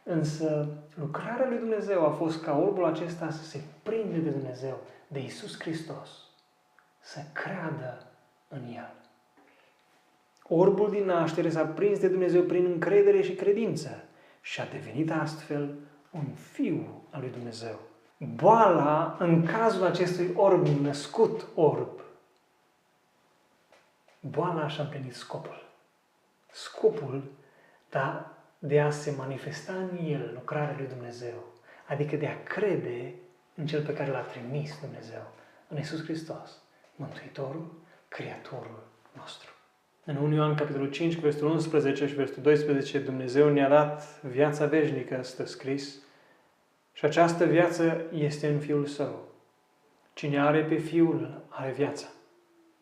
Însă lucrarea lui Dumnezeu a fost ca orbul acesta să se prinde de Dumnezeu, de Isus Hristos, să creadă în El. Orbul din naștere s-a prins de Dumnezeu prin încredere și credință și a devenit astfel un fiu al lui Dumnezeu. Boala, în cazul acestui orb născut orb, boala și-a împlinit scopul. Scopul da, de a se manifesta în el lucrarea lui Dumnezeu, adică de a crede în Cel pe care l-a trimis Dumnezeu, în Isus Hristos, Mântuitorul, Creatorul nostru. În 1 Ioan, capitolul 5, versetul 11 și versetul 12, Dumnezeu ne-a dat viața veșnică, stă scris, și această viață este în Fiul Său. Cine are pe Fiul, are viața.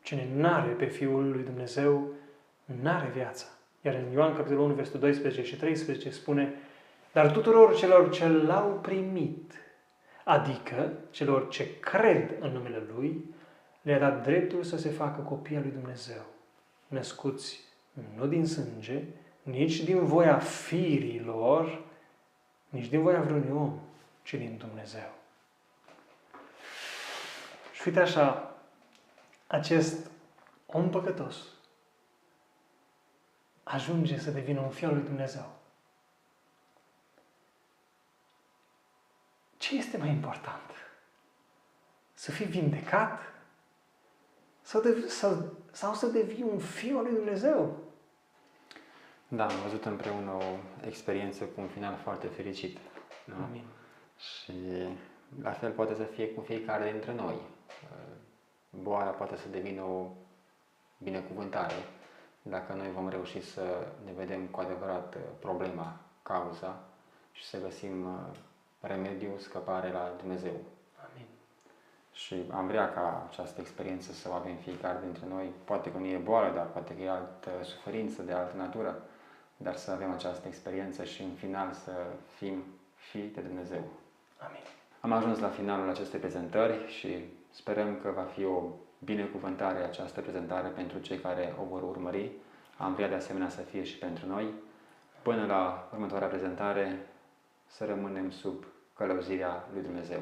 Cine n-are pe Fiul lui Dumnezeu, n-are viața. Iar în Ioan, capitolul 1, versetul 12 și 13 spune Dar tuturor celor ce l-au primit, adică celor ce cred în numele Lui, le-a dat dreptul să se facă copii al lui Dumnezeu, născuți nu din sânge, nici din voia firilor, nici din voia vreunui om, ci din Dumnezeu. Și uite așa, acest om păcătos, ajunge să devină un fiul lui Dumnezeu. Ce este mai important? Să fii vindecat? Sau, de, sau, sau să devii un fiu al lui Dumnezeu? Da, am văzut împreună o experiență cu un final foarte fericit. Nu? Amin. Și la fel poate să fie cu fiecare dintre noi. Boala poate să devină o binecuvântare dacă noi vom reuși să ne vedem cu adevărat uh, problema, cauza și să găsim uh, remediu, scăpare la Dumnezeu. Amin. Și am vrea ca această experiență să o avem fiecare dintre noi. Poate că nu e boală, dar poate că e altă suferință de altă natură, dar să avem această experiență și în final să fim fii de Dumnezeu. Amin. Am ajuns la finalul acestei prezentări și sperăm că va fi o binecuvântare această prezentare pentru cei care o vor urmări. Am vrea de asemenea să fie și pentru noi. Până la următoarea prezentare, să rămânem sub călăuzirea lui Dumnezeu.